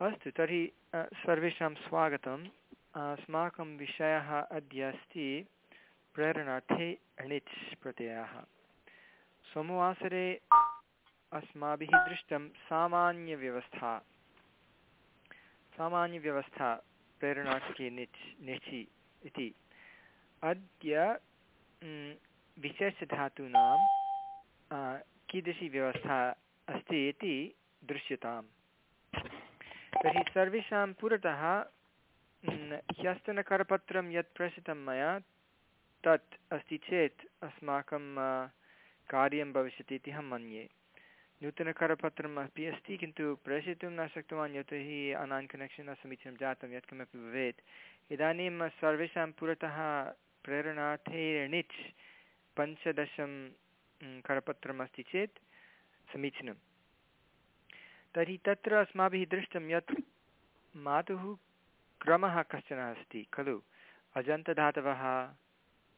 अस्तु, तर्हि सर्वेषां स्वागतम्। अस्माकं विषयः अद्य अस्ति प्रेरणार्थे णिच् प्रत्ययः। सोमवासरे अस्माभिः दृष्टं सामान्यव्यवस्था। सामान्यव्यवस्था, प्रेरणार्थे निच् निचि इति। अद्य विशेषधातूनां कीदृशी व्यवस्था अस्ति इति दृश्यताम्। तर्हि सर्वेषां पुरतः ह्यस्तनकरपत्रं यत् प्रेषितं मया, तत् अस्ति चेत् अस्माकं कार्यं भविष्यति इति अहं मन्ये। नूतनकरपत्रम् अपि अस्ति, किन्तु प्रेषयितुं न शक्तवान्, यतोहि अनान् कनेक्षन् न समीचीनं जातं यत्किमपि भवेत्। इदानीं सर्वेषां पुरतः प्रेरणार्थे णिच् पञ्चदशं करपत्रम् अस्ति चेत् समीचीनं तर्हि तत्र अस्माभिः दृष्टं यत् मातुः क्रमः कश्चन अस्ति, खलु? अजन्तधातवः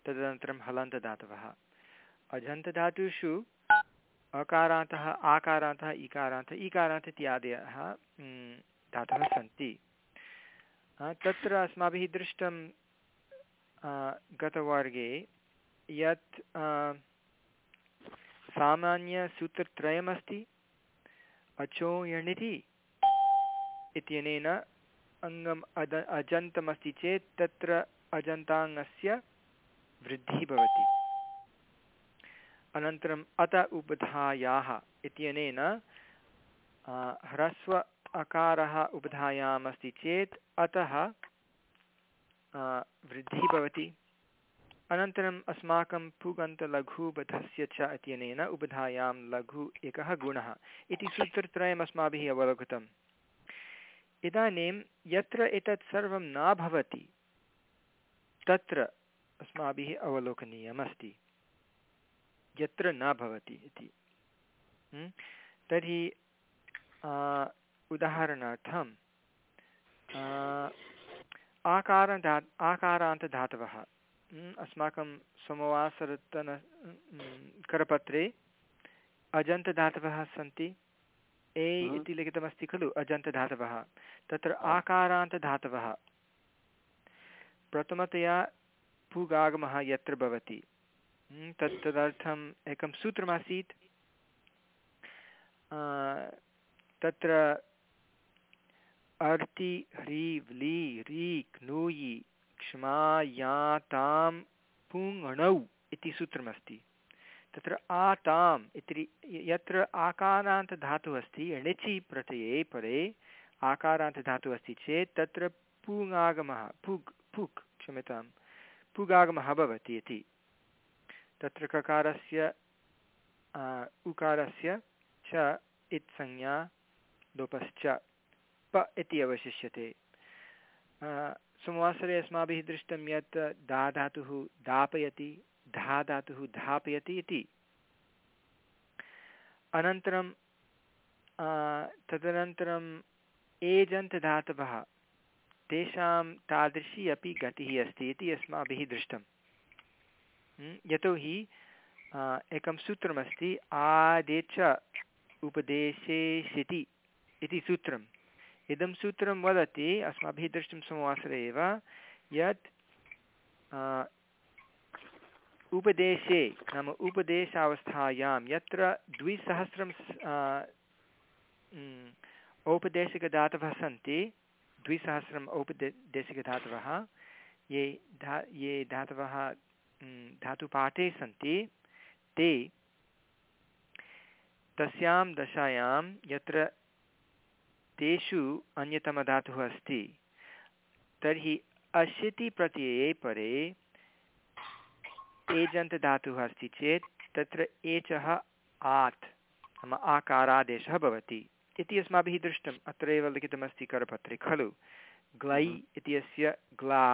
तदनन्तरं हलन्तधातवः अजन्तधातुषु अकारान्तः, आकारान्तः, इकारान्तः ईकारान्तः इत्यादयः धातवः सन्ति। तत्र अस्माभिः दृष्टं गतवर्गे यत् सामान्यसूत्रत्रयमस्ति। अचो यणिति इत्यनेन अङ्गम् अद अजन्तमस्ति चेत् तत्र अजन्ताङ्गस्य वृद्धिः भवति। अनन्तरम् अत उपधायाः इत्यनेन ह्रस्व अकारः उपधायाम् अस्ति चेत् अतः वृद्धिः भवति। अनन्तरम् अस्माकं पुगन्तलघुबधस्य च इत्यनेन उबधायां लघु एकः गुणः इति सूत्रत्रयम् अस्माभिः अवलोकितम्। इदानीं यत्र एतत् सर्वं न भवति, तत्र अस्माभिः अवलोकनीयमस्ति। यत्र न भवति इति। तर्हि उदाहरणार्थं आकारधा आकारान्तधातवः। अस्माकं सोमवासरतन करपत्रे अजन्तधातवः सन्ति। ए इति लिखितमस्ति खलु अजन्तधातवः तत्र आकारान्तधातवः प्रथमतया पुगागमः यत्र भवति। तत् तदर्थम् एकं सूत्रमासीत्। तत्र अर्ति ह्री व्ली री क्नूयि क्ष्मायातां पुङणौ इति सूत्रमस्ति। तत्र आताम् इति यत्र आकारान्तधातुः अस्ति एणिचि प्रत्यये परे आकारान्तधातुः अस्ति चेत् तत्र पुङागमः पुग्, पुक् क्षम्यतां पुगागमः भवति इति। तत्र ककारस्य उकारस्य च इत्संज्ञा, लोपश्च, प इति अवशिष्यते। सोमवासरे अस्माभिः दृष्टं यत् दा धातुः दापयति, धा धातुः धापयति इति। अनन्तरं तदनन्तरम् एजन्तधातवः तेषां तादृशी अपि गतिः अस्ति इति अस्माभिः दृष्टं यतोहि एकं सूत्रमस्ति आदेच उपदेशेषिति इति सूत्रं इदं सूत्रं वदति, अस्माभिः दृष्टं सोमवासरे एव, यत् उपदेशे, नाम उपदेशावस्थायां, यत्र द्विसहस्रं औपदेशिकधातवः सन्ति, द्विसहस्रम् औपदेशिकधातवः, ये धा, ये धातवः धातुपाठे सन्ति, ते तस्यां दशायां, यत्र तेषु अन्यतमधातुः अस्ति। तर्हि अशितिप्रत्यये परे एजन्तधातुः अस्ति चेत् तत्र एचः आत् नाम आकारादेशः भवति। इति अस्माभिः दृष्टम्। अत्रैव लिखितमस्ति करपत्रे खलु। ग्लै इत्यस्य ग्ला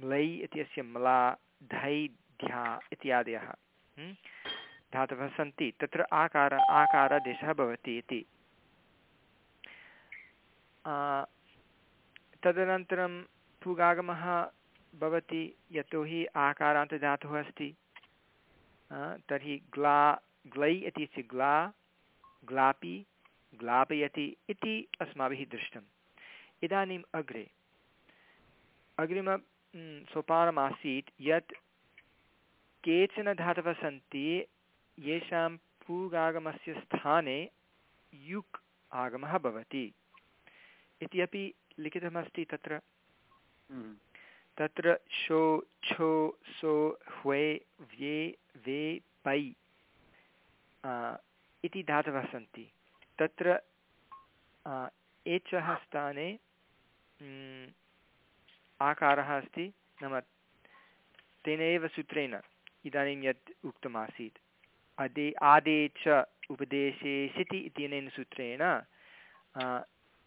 म्लै इत्यस्य म्ला धै ध्या इत्यादयः धातवः सन्ति। तत्र आकार आकारादेशः भवति इति। तदनन्तरं पुगागमः भवति, यतोहि आकारान्तधातुः अस्ति। तर्हि ग्ला, ग्लै इत्यस्य ग्ला, ग्लापि, ग्लापयति इति अस्माभिः दृष्टं इदानीम् अग्रे। अग्रिम सोपानमासीत् यत् केचन धातवः सन्ति, येषां पूगागमस्य स्थाने युक् आगमः भवति। इति अपि लिखितमस्ति तत्र। हम्म। तत्र शो छो सो ह्वे व्ये वे पै इति धातवः सन्ति। तत्र एचः स्थाने आकारः अस्ति। नाम तेनैव सूत्रेण इदानीं यत् उक्तमासीत्। अदे आदे च उपदेशे सिति इत्यनेन सूत्रेण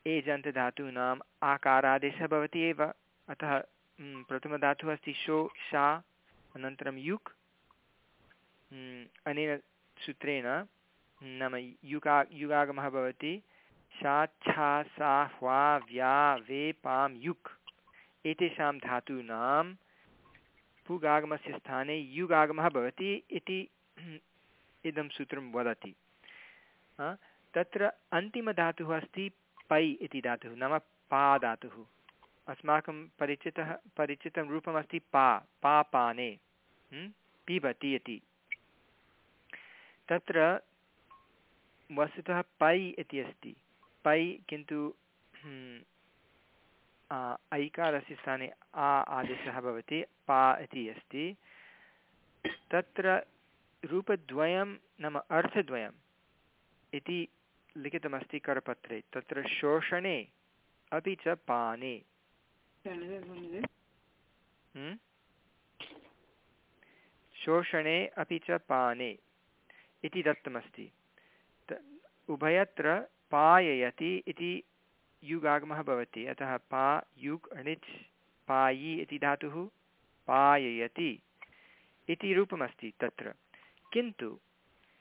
एजन्तधातूनाम् आकारादेशः भवति एव। अतः प्रथमधातुः अस्ति शो शा अनन्तरं युक्। अनेन सूत्रेण नाम युगा, युगागमः भवति। शा छा, सा, ह्वा, व्या, वे, पां, युक्। एतेषां धातूनां पुगागमस्य स्थाने युगागमः भवति इति इदं सूत्रं वदति। तत्र अन्तिमधातुः अस्ति पै इति धातुः, नाम पा धातुः। अस्माकं परिचितः, परिचितं रूपमस्ति पा पा पाने पिबति इति। तत्र वस्तुतः पै इति अस्ति। पै किन्तु ऐकारस्य स्थाने आ आदेशः भवति, पा इति अस्ति। तत्र रूपद्वयं नाम अर्थद्वयम् इति लिखितमस्ति करपत्रे। तत्र शोषणे अपि च पाने हम्म? शोषणे अपि च पाने इति दत्तमस्ति। उभयत्र पाययति इति युगागमः भवति। अतः पा युग् अणिच् पायि इति धातुः पाययति इति रूपमस्ति तत्र। किन्तु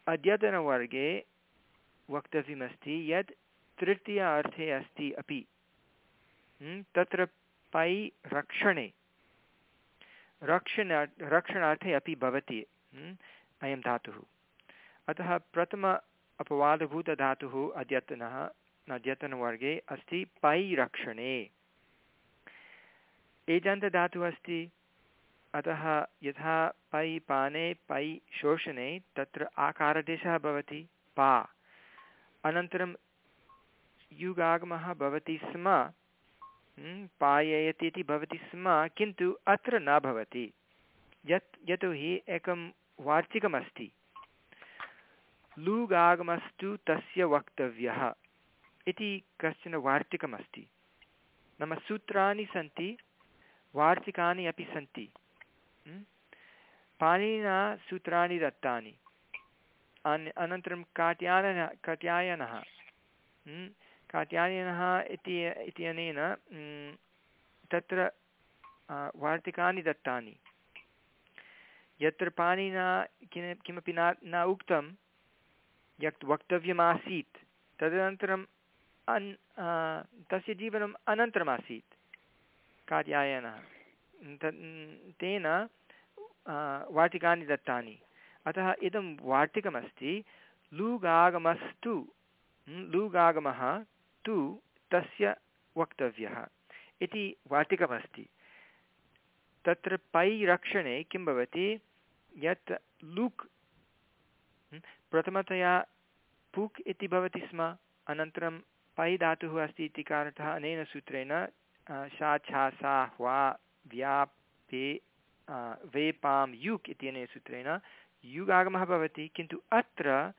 अद्यतनवर्गे वक्तव्यमस्ति यत् तृतीय अर्थे अस्ति अपि तत्र पै रक्षणे, रक्षण, रक्षणार्थे अपि भवति अयं धातुः। अतः प्रथम अपवादभूतधातुः अद्यतनः, अद्यतनवर्गे अस्ति पै रक्षणे। एजन्तधातुः अस्ति, अतः यथा पै पाने, पै शोषणे, तत्र आकारदेशः भवति, पा। अनन्तरं युगागमः भवति स्म हम्म, पाययति इति भवति स्म किन्तु अत्र न भवति। यत् यतोहि एकं वार्तिकमस्ति। लूगागमस्तु तस्य वक्तव्यः इति कश्चन वार्तिकमस्ति। नाम सूत्राणि सन्ति वार्तिकानि अपि सन्ति। पाणिनिना सूत्राणि दत्तानि। अन्, अनन्तरं कात्यायनः कात्यायनः। कात्यायनः इति इत्यनेन तत्र वार्तिकानि दत्तानि। यत्र पाणिना किं किमपि न न उक्तं, यत् वक्तव्यमासीत्, तदनन्तरम् अन् तस्य जीवनम् अनन्तरमासीत् कार्यायनः तेन वाटिकानि दत्तानि। अतः इदं वाटिकमस्ति लूगागमस्तु। लूगागमः तु तस्य वक्तव्यः। इति वाटिकमस्ति तत्र पै किं भवति? यत् लुक् प्रथमतया पुक् इति भवति स्म। अनन्तरं पै धातुः अस्ति इति कारणतः अनेन सूत्रेण शा छा, सा, ह्वा, व्या, पे वे, पां, युक् इत्यनेन सूत्रेण युगागमः भवति, किन्तु अत्र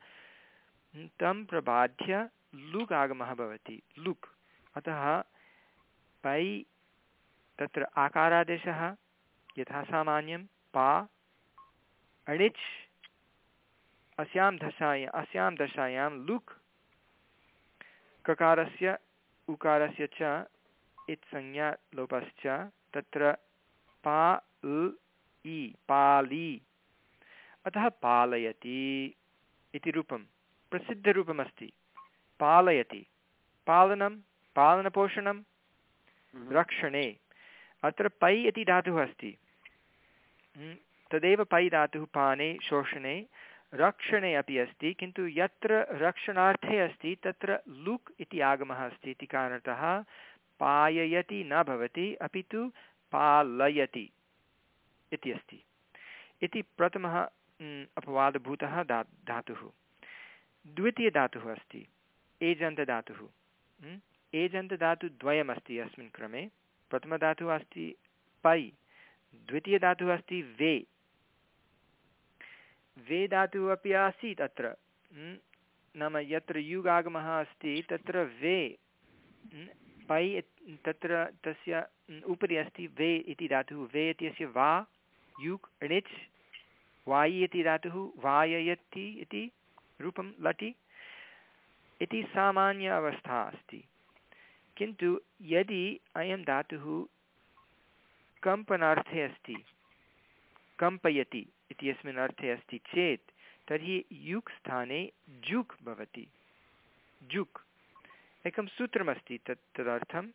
तं प्रबाध्य लुक् आगमः भवति, लुक्। अतः पै तत्र आकारादेशः यथा सामान्यं पा, अणिच्, अस्यां दशायाम् अस्यां दशायां लुक्। ककारस्य, उकारस्य च इत्संज्ञा लोपश्च, तत्र पा इ पाली अतः पालयति इति रूपं प्रसिद्धरूपमस्ति। पालयति। पालनं पालनपोषणं हम्म। रक्षणे। अत्र पै इति धातुः अस्ति। हम्म, तदेव पै धातुः पाने शोषणे। रक्षणे अपि अस्ति किन्तु यत्र रक्षणार्थे अस्ति तत्र लुक् इति आगमः अस्ति इति कारणतः पाययति न भवति अपि तु पालयति इति अस्ति। इति प्रथमः अपवादभूतः धा, धातुः। द्वितीयधातुः अस्ति, एजन्तधातुः। एजन्तधातुद्वयमस्ति अस्मिन् क्रमे। प्रथमधातुः अस्ति पै द्वितीयधातुः अस्ति वे। वे धातुः अपि आसीत् अत्र। नाम यत्र युगागमः अस्ति, तत्र वे। पै तत्र तस्य उपरि अस्ति वे इति धातुः। वे इत्यस्य वा, युक्, णिच् वायि इति धातुः वाययति इति रूपं लटि। इति सामान्य अवस्था अस्ति। किन्तु यदि अयं धातुः कम्पनार्थे अस्ति, कम्पयति इत्यस्मिन् अर्थे अस्ति चेत्, तर्हि युक् स्थाने जुक् भवति। जुक्। एकं सूत्रमस्ति तत् तदर्थं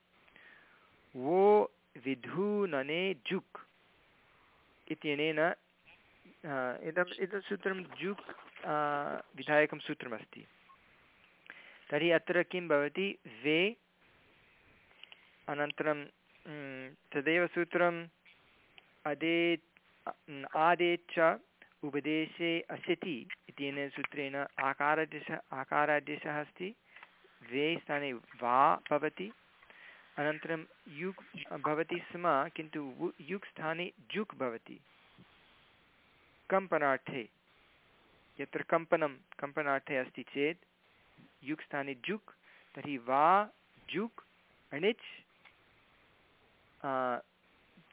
वो विधूनने जुक् इत्यनेन इदम् इदं सूत्रं जुक् विधायकं सूत्रमस्ति। तर्हि अत्र किं भवति? वे, अनन्तरं तदेव सूत्रम्, अदे आदे च उपदेशे असति इत्यनेन सूत्रेण आकारादेशः आकारादेशः अस्ति। वे स्थाने वा भवति। अनन्तरं युक्, भवति स्म, किन्तु युक् स्थाने जुक् भवति। कम्पनार्थे यत्र कम्पनं कम्पनार्थे अस्ति चेत्, युक् स्थाने जुक्, तर्हि वा, जुक्, अणिच्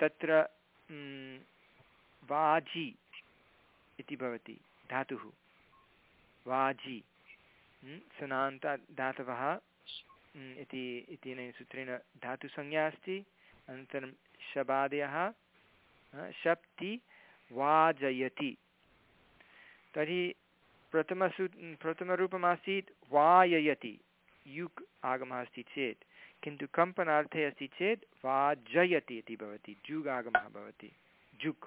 तत्र वाजि इति भवति, धातुः। वाजि सनान्त धातवः इति इत्यनेन सूत्रेण धातुसंज्ञा अस्ति, अनन्तरं शबादयः शप्ति वाजयति। तर्हि प्रथमसू, प्रथमरूपमासीत् वाययति युक् आगमः अस्ति चेत्, किन्तु कम्पनार्थे अस्ति चेत् वाजयति इति भवति, जुग् आगमः भवति जुक्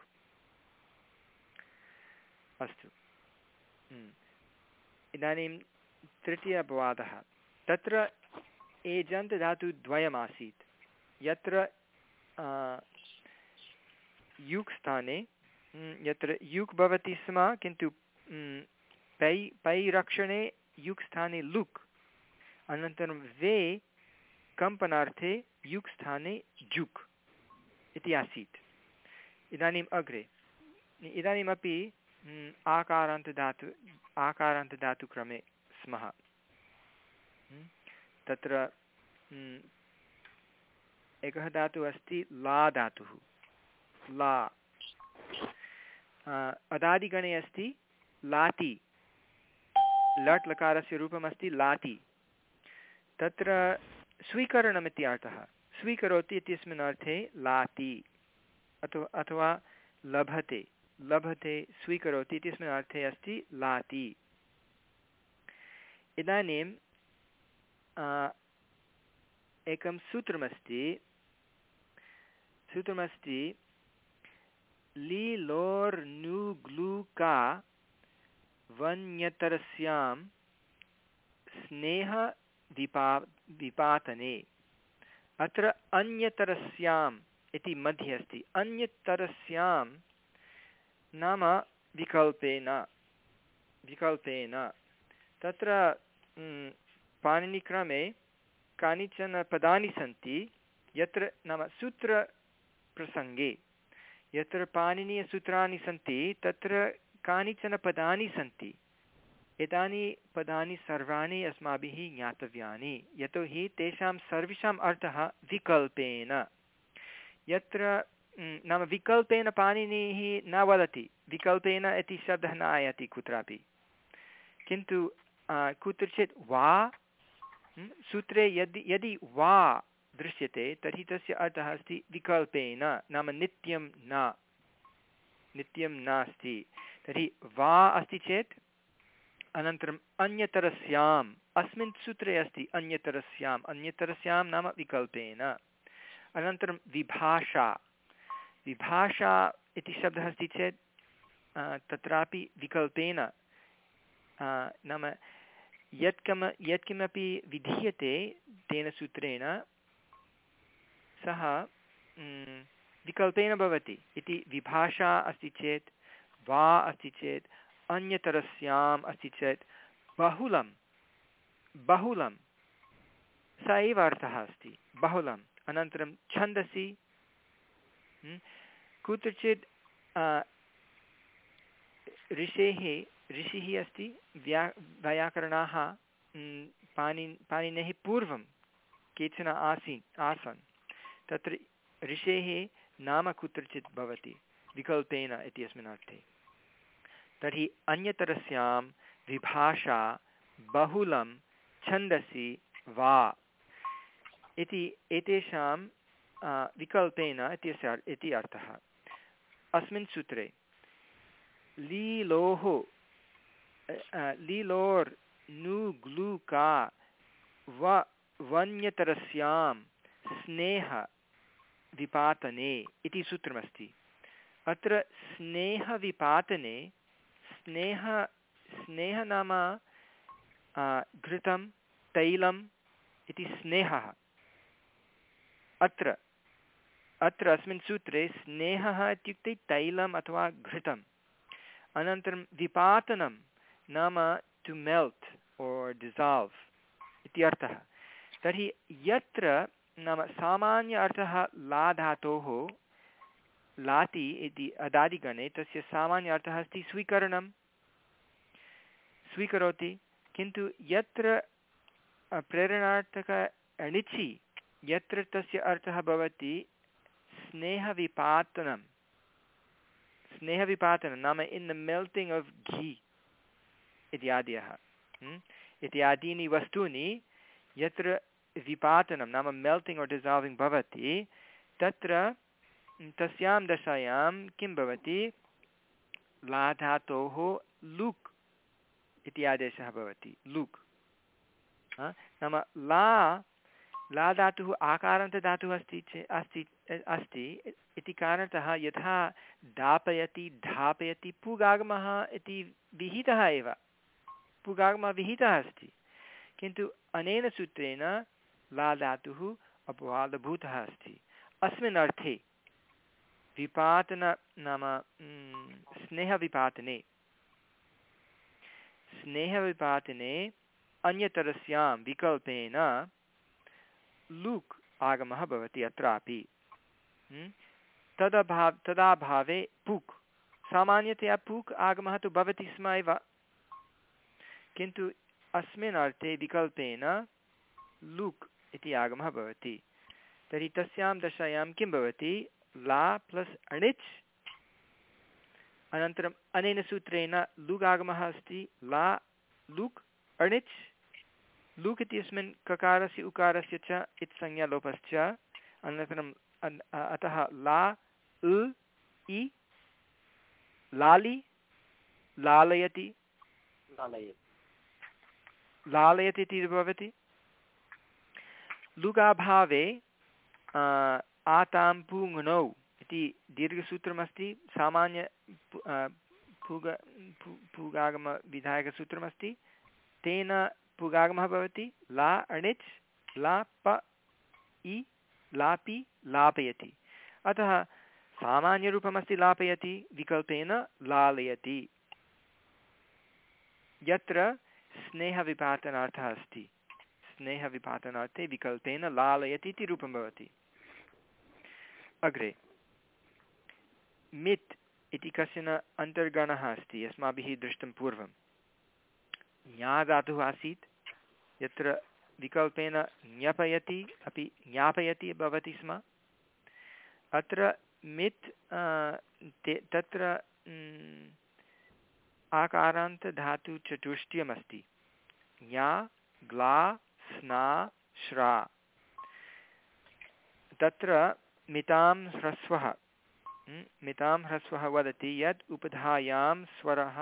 अस्तु। इदानीं तृतीय अपवादः। तत्र एजन्त् धातुद्वयमासीत् यत्र युक् स्थाने यत्र युक् भवति स्म, किन्तु पै पै रक्षणे युक् स्थाने लुक्, अनन्तरं वे कम्पनार्थे युक् स्थाने जुक् इति आसीत्। इदानीम् अग्रे। इदानीमपि आकारान्तदातु आकारान्तदातुक्रमे स्मः। तत्र एकः धातुः अस्ति ला धातुः। ला। अदादिगणे अस्ति, लाति। लट् लकारस्य रूपमस्ति, लाति। तत्र स्वीकरणमिति अर्थः। स्वीकरोति इत्यस्मिन् अर्थे लाति। अथवा अथवा लभते। लभते, स्वीकरोति इत्यस्मिन् अर्थे अस्ति लाति। इदानीं एकं सूत्रमस्ति। सूत्रमस्ति लि लोर् नु ग्लू का वन्यतरस्यां स्नेहविपा, विपातने। अत्र अन्यतरस्याम् इति मध्ये अस्ति। अन्यतरस्यां नाम विकल्पेन विकल्पेन। तत्र पाणिनिक्रमे कानिचन पदानि सन्ति। यत्र नाम सूत्रप्रसङ्गे। यत्र पाणिनीयसूत्राणि सन्ति, तत्र कानिचन पदानि सन्ति। एतानि पदानि सर्वाणि अस्माभिः ज्ञातव्यानि। यतोहि तेषां सर्वेषाम् अर्थः विकल्पेन। यत्र नाम विकल्पेन पाणिनिः न वदति। विकल्पेन इति शब्दः न आयाति कुत्रापि। किन्तु कुत्रचित् वा सूत्रे यदि यदि वा दृश्यते, तर्हि तस्य अर्थः अस्ति विकल्पेन, नाम नित्यं न, नित्यं नास्ति। तर्हि वा अस्ति चेत् अनन्तरम् अन्यतरस्याम्, अस्मिन् सूत्रे अस्ति अन्यतरस्याम्, अन्यतरस्यां नाम विकल्पेन। अनन्तरं विभाषा विभाषा इति शब्दः अस्ति चेत् तत्रापि विकल्पेन नाम यत्कम, यत्किमपि विधीयते तेन सूत्रेण सः विकल्पेन भवति। इति विभाषा अस्ति चेत्, वा अस्ति चेत्, अन्यतरस्याम् अस्ति चेत्, बहुलं बहुलं, स एव अर्थः अस्ति। बहुलम् अनन्तरं छन्दसि कुत्रचित् ऋषेः, ऋषिः अस्ति, व्या, वैयाकरणाः पाणि पाणिनेः पूर्वं केचन आसीत् आसन्। तत्र ऋषेः नाम कुत्रचित् भवति विकल्पेन इत्यस्मिन् अर्थे। तर्हि अन्यतरस्यां विभाषा बहुलं छन्दसि वा इति एतेषां विकल्पेन इत्यस्य इति अर्थः। अस्मिन् सूत्रे लीलोः लीलोर् नु ग्लु का व वन्यतरस्यां स्नेहविपातने इति सूत्रमस्ति। अत्र स्नेहविपातने, स्नेह स्नेह नाम घृतं, तैलम् इति स्नेहः। अत्र अत्र अस्मिन् सूत्रे स्नेहः इत्युक्ते तैलम् अथवा घृतम्। अनन्तरं विपातनं नाम टु मेल्ट् ओर् डिसाल्व् इति अर्थः। तर्हि यत्र नाम सामान्य अर्थः ला धातोः, लाति इति अदादिगणे तस्य सामान्य अर्थः अस्ति स्वीकरणं। स्वीकरोति, किन्तु यत्र प्रेरणार्थक अणिचि, यत्र तस्य अर्थः भवति स्नेहविपातनं। स्नेहविपातनं नाम in the melting of ghee इत्यादयः। इत्यादीनि वस्तूनि यत्र विपातनं नाम मेल्टिङ्ग् और् डिसाल्विङ्ग् भवति तत्र तस्यां दशायां किं भवति लाधातोः लुक् इति आदेशः भवति लुक् नाम ला ला धातुः आकारान्तधातुः अस्ति चेत् अस्ति अस्ति इति कारणतः यथा दापयति धापयति पुगागमः इति विहितः एव पुगागमः विहितः अस्ति किन्तु अनेन सूत्रेण ला धातुः अपवादभूतः अस्ति अस्मिन् अर्थे विपातन नाम स्नेहविपातने स्नेहविपातने अन्यतरस्यां विकल्पेन लुक् आगमः भवति अत्रापि। तदभाव तदाभावे पुक्। सामान्यतया पुक् आगमः तु भवति स्म एव। किन्तु अस्मिन् अर्थे विकल्पेन लुक् इति आगमः भवति। तर्हि तस्यां दशायां किं भवति? ला प्लस् अणिच्। अनन्तरम् अनेन सूत्रेण लुग् आगमः अस्ति। ला लुक् अणिच्। लुक् इत्यस्मिन् ककारस्य उकारस्य च इत्संज्ञा लोपश्च। अनन्तरम् अतः ला उ इ लालि लालयति। लालयति इति भवति। लुगाभावे आतां पुङ्नौ इति दीर्घसूत्रमस्ति, सामान्य पुग पुगागमविधायकसूत्रमस्ति तेन पुगागमः भवति, ला अणिच्, ला प, इ, लापि, लापयति। अतः सामान्यरूपमस्ति लापयति, विकल्पेन लालयति। यत्र स्नेहविपातनार्थः अस्ति। स्नेहविपातनार्थे विकल्पेन लालयति इति रूपं भवति। अग्रे। मित् इति कश्चन अन्तर्गणः अस्ति अस्माभिः दृष्टं पूर्वं। ज्ञा धातुः आसीत्, यत्र विकल्पेन ज्ञापयति, अपि ज्ञापयति भवति स्म। अत्र मित् तत्र आकारान्तधातुचतुष्टयमस्ति। ज्ञा, ग्ला स्ना श्रा। तत्र मितां ह्रस्वः। मितां ह्रस्वः वदति यत् उपधायां स्वरः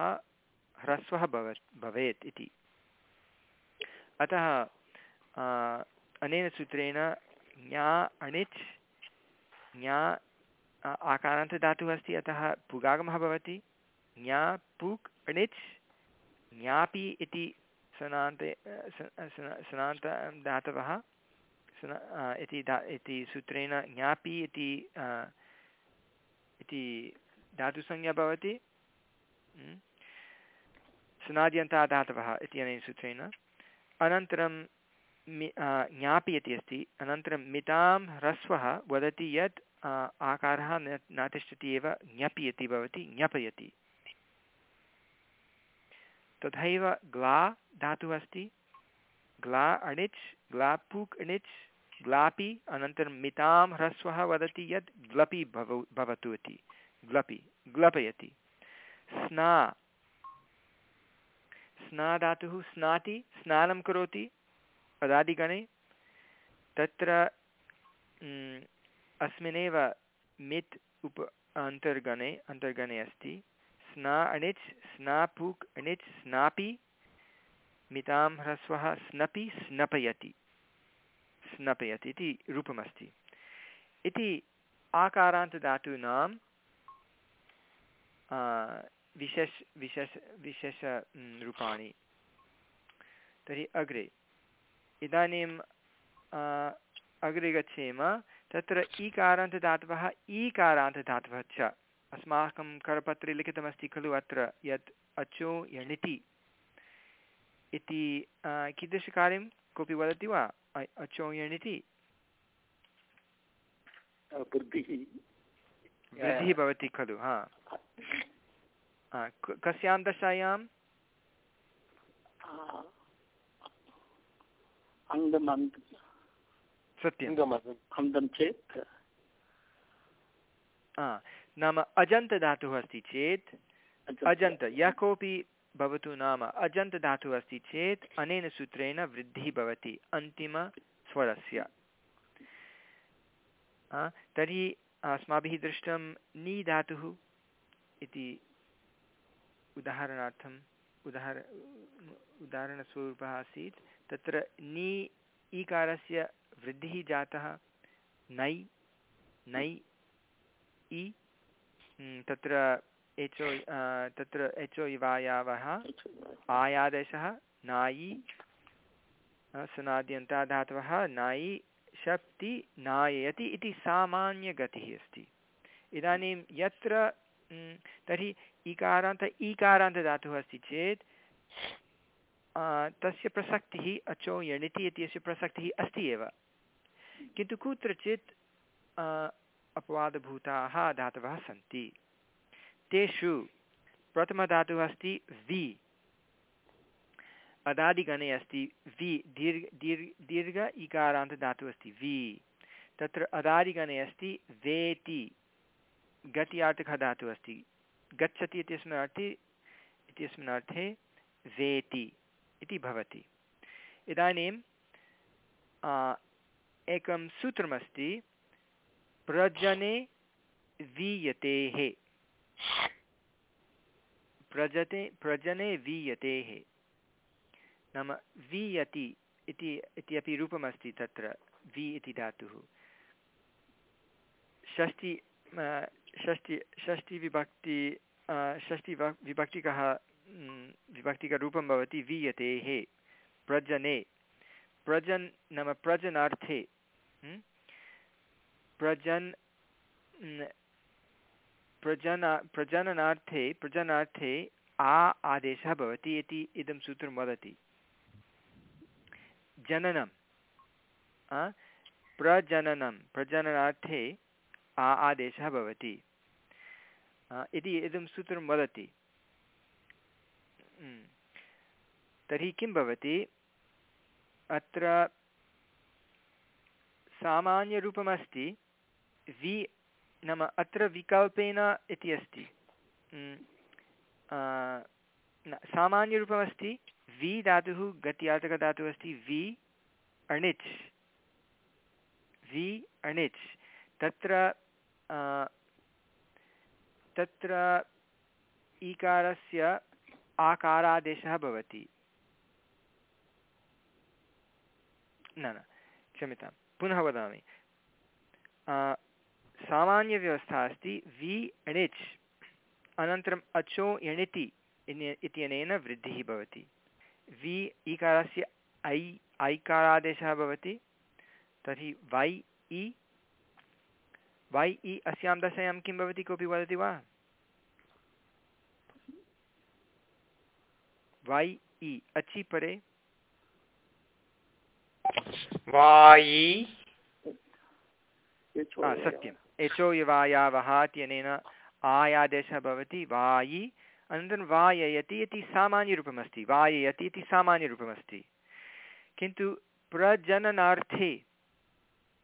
ह्रस्वः भव भवेत् इति। अतः अनेन सूत्रेण ज्ञा अणिच्, ज्ञा आकारान्तधातुः अस्ति, अतः पुगागमः भवति। ज्ञा, पुक्, अणिच्, ज्ञापि इति सनान्ते सनान्त धातवः, स्ना इति धा, इति सूत्रेण ज्ञापि इति इति धातुसंज्ञा भवति। सुनाद्यन्ता धातवः इत्यनेन सूत्रेण। अनन्तरं मि ज्ञापि इति अस्ति। अनन्तरं मितां ह्रस्वः वदति यत् आकारः न न तिष्ठति एव ज्ञपि इति भवति। ज्ञपयति। तथैव ग्ला धातुः अस्ति। ग्ला अणिच् ग्लापूक् अणिच्, ग्लापि अनन्तरं मितां ह्रस्वः वदति यत् ग्लपि भव, भवतु इति। ग्लपि, ग्लपयति। स्ना। स्ना धातुः स्नाति, स्नानं करोति पदादिगणे। तत्र अस्मिन्नेव मित् उप, अन्तर्गणे अन्तर्गणे अस्ति। स्ना अणिच् स्नापूक् अणिच् स्नापि मितां ह्रस्वः स्नपि स्नपयति। स्नपयति इति रूपमस्ति। इति आकारान्तधातूनां विशेष विशेष विशेष तर्हि अग्रे। इदानीं अग्रे गच्छेम। तत्र ईकारान्तधातवः ईकारान्तधातवः च। अस्माकं करपत्रे लिखितमस्ति खलु अत्र यत् अचो यणिति इति कीदृशकार्यं कोऽपि वदति वा? अचोयण् इति वृद्धिः। भवति खलु हा। कस्यां दशायां? सत्यं चेत्। नाम अजन्तधातुः अस्ति चेत् अजन्त यः कोऽपि भवतु नाम अजन्तधातुः अस्ति चेत् अनेन सूत्रेण वृद्धिः भवति अन्तिमस्वरस्य तर्हि अस्माभिः दृष्टं नी धातुः इति उदाहरणार्थम् उदाहर उदाहरणस्वरूपः आसीत् तत्र नी ईकारस्य वृद्धिः जातः नै नै इ तत्र एचो तत्र एचो इवायावः, आयादेशः, नायि सुनाद्यन्ताधातवः, नायि, शक्ति, नाययति इति सामान्यगतिः अस्ति। इदानीं यत्र तर्हि इकारान्त ईकारान्तधातुः अस्ति चेत् तस्य प्रसक्तिः अचो यणिति इत्यस्य प्रसक्तिः अस्ति एव। किन्तु कुत्रचित् अपवादभूताः धातवः सन्ति। तेषु प्रथमधातुः अस्ति वि। अदादिगणे अस्ति वि। दीर्घ दीर्घ दीर्घ इकारान्तधातुः अस्ति वि। तत्र अदादिगणे अस्ति वेति। गति आर्थिकः धातुः अस्ति। गच्छति इत्यस्मिन् अर्थे इत्यस्मिन् अर्थे वेति इति भवति। इदानीं एकं सूत्रमस्ति। प्रजने वीयतेः प्रजते, प्रजने वीयतेः नाम वीयति इति, इत्यपि रूपमस्ति तत्र, वि इति धातुः। षष्टि षष्टि षष्टिविभक्ति षष्टि विभक्तिकः विभक्तिकरूपं भवति वीयतेः प्रजने। प्रजन्, नाम प्रजनार्थे। प्रजन् प्रजना, प्रजननार्थे प्रजनार्थे आ आदेशः भवति इति इदं सूत्रं वदति। जननं प्रजननं, प्रजननार्थे आ आदेशः भवति इति इदं सूत्रं वदति। तर्हि किं भवति? अत्र सामान्यरूपमस्ति वि, नाम अत्र विकल्पेन इति अस्ति। सामान्यरूपमस्ति, वि धातुः गत्यार्थकधातुः अस्ति, वि, अणिच्। वि, अणिच्। तत्र तत्र ईकारस्य आकारादेशः भवति। न न क्षम्यतां पुनः वदामि। सामान्यव्यवस्था अस्ति वि एणिच् अनन्तरम् अचो एणिति इत्यनेन वृद्धिः भवति। वि ईकारस्य ऐ ऐकारादेशः भवति। तर्हि वै इ वै इ अस्यां दशायां किं भवति कोऽपि वदति वा? वै इ अचि परे। वायि सत्यम्। एचो यवायावः इत्यनेन आयादेशः भवति वायि, अनन्तरं वाययति इति सामान्यरूपमस्ति, वाययति इति सामान्यरूपमस्ति। किन्तु प्रजननार्थे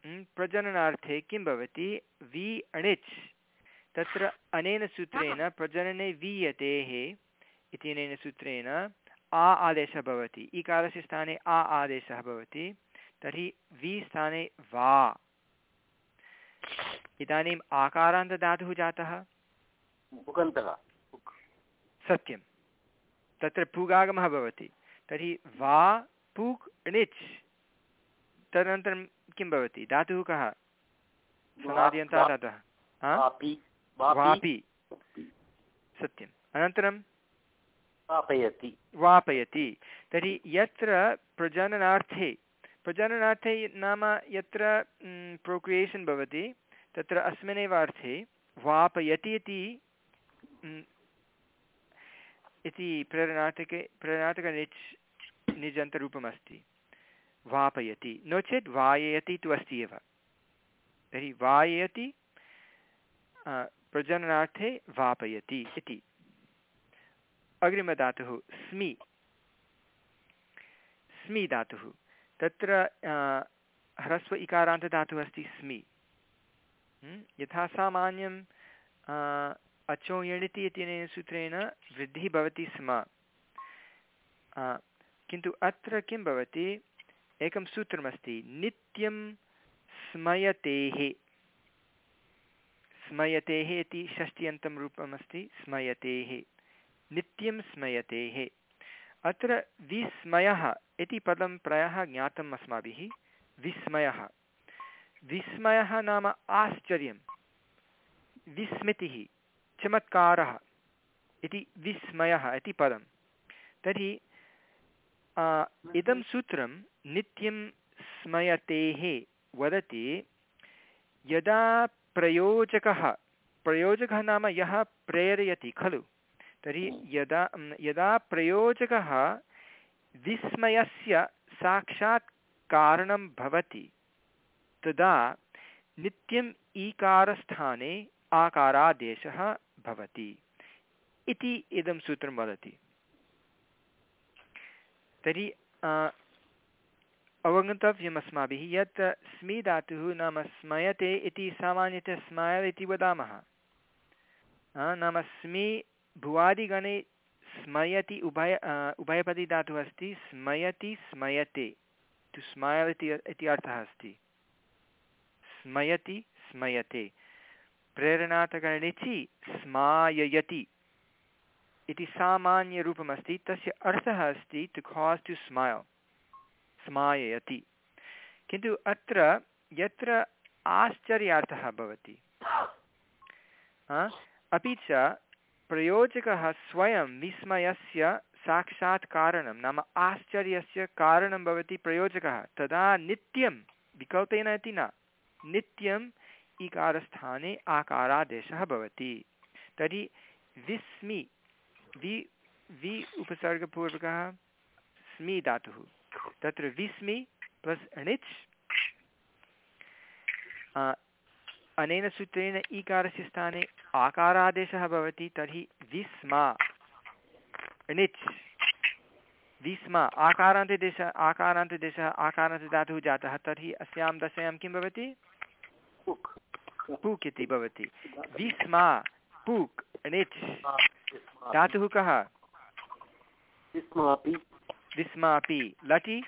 प्रजननार्थे किं भवति? वि अणिच्। तत्र अनेन सूत्रेण प्रजनने वीयतेः इत्यनेन सूत्रेण आ आदेशः भवति। इकारस्य स्थाने आ आदेशः भवति, तर्हि वि स्थाने वा। इदानीम् आकारान्तदातुः जातः। सत्यं तत्र पूगागमः भवति। तर्हि वा पूक् णिच्। तदनन्तरं किं भवति? धातुः कः? सनाद्यन्तः धातुः। वापि। सत्यम्। अनन्तरं? वापयति। वापयति। तर्हि यत्र प्रजननार्थे प्रजननार्थे नाम यत्र प्रोक्रियेशन् भवति तत्र अस्मिन्नेव अर्थे वापयति इति इति प्रेरणाटके प्रेरणाटकनिच् निजन्तरूपमस्ति। वापयति। नो चेत् वाययति तु अस्ति एव। तर्हि वाययति प्रजननार्थे वापयति इति। अग्रिमधातुः स्मि। स्मि धातुः। तत्र ह्रस्व इकारान्तधातुः अस्ति स्मि। यथा सामान्यं अचो यणिति इत्यनेन सूत्रेण वृद्धिः भवति स्म। किन्तु अत्र किं भवति? एकं सूत्रमस्ति, नित्यं स्मयतेः। स्मयतेः इति षष्ट्यन्तं रूपमस्ति, स्मयतेः। नित्यं स्मयतेः। अत्र विस्मयः इति पदं प्रायः ज्ञातम् अस्माभिः, विस्मयः। विस्मयः नाम आश्चर्यं विस्मृतिः, चमत्कारः इति विस्मयः इति पदं। तर्हि इदं सूत्रं नित्यं स्मयतेः वदति, यदा प्रयोजकः प्रयोजकः नाम यः प्रेरयति खलु? तर्हि यदा यदा प्रयोजकः विस्मयस्य साक्षात् कारणं भवति तदा नित्यम् ईकारस्थाने आकारादेशः भवति इति इदं सूत्रं वदति। तर्हि अवगन्तव्यम् अस्माभिः यत् स्मि धातुः नाम स्मयते इति सामान्यतः स्मायल् इति वदामः। नाम स्मि भुवादिगणे स्मयति उभय उभयपदी धातुः अस्ति, स्मयति स्मयते। टु स्मैल् इति इति अर्थः अस्ति। स्मयति, स्मयते। प्रेरणातकरणिचि स्माययति। इति सामान्यरूपमस्ति, तस्य अर्थः अस्ति टु कास् टु स्मैल् स्माययति। किन्तु अत्र, यत्र आश्चर्यार्थः भवति अपि च प्रयोजकः स्वयं विस्मयस्य साक्षात् कारणं नाम आश्चर्यस्य कारणं भवति प्रयोजकः, तदा नित्यं, विकल्पेन इति न। नित्यम् इकारस्थाने आकारादेशः भवति। तर्हि विस्मि, वि वि उपसर्गपूर्वकः स्मि धातुः। तत्र विस्मि प्लस् णिच् अनेन सूत्रेण ईकारस्य स्थाने आकारादेशः भवति, तर्हि विस्मा णिच् विस्मा, आकारान्तदेशः आकारान्तदेशः आकारान्तदातुः जातः। तर्हि अस्यां दशायां किं भवति? पूक् इति भवति विस्मा पूक् णिच् धातुः कः विस्मापि लटि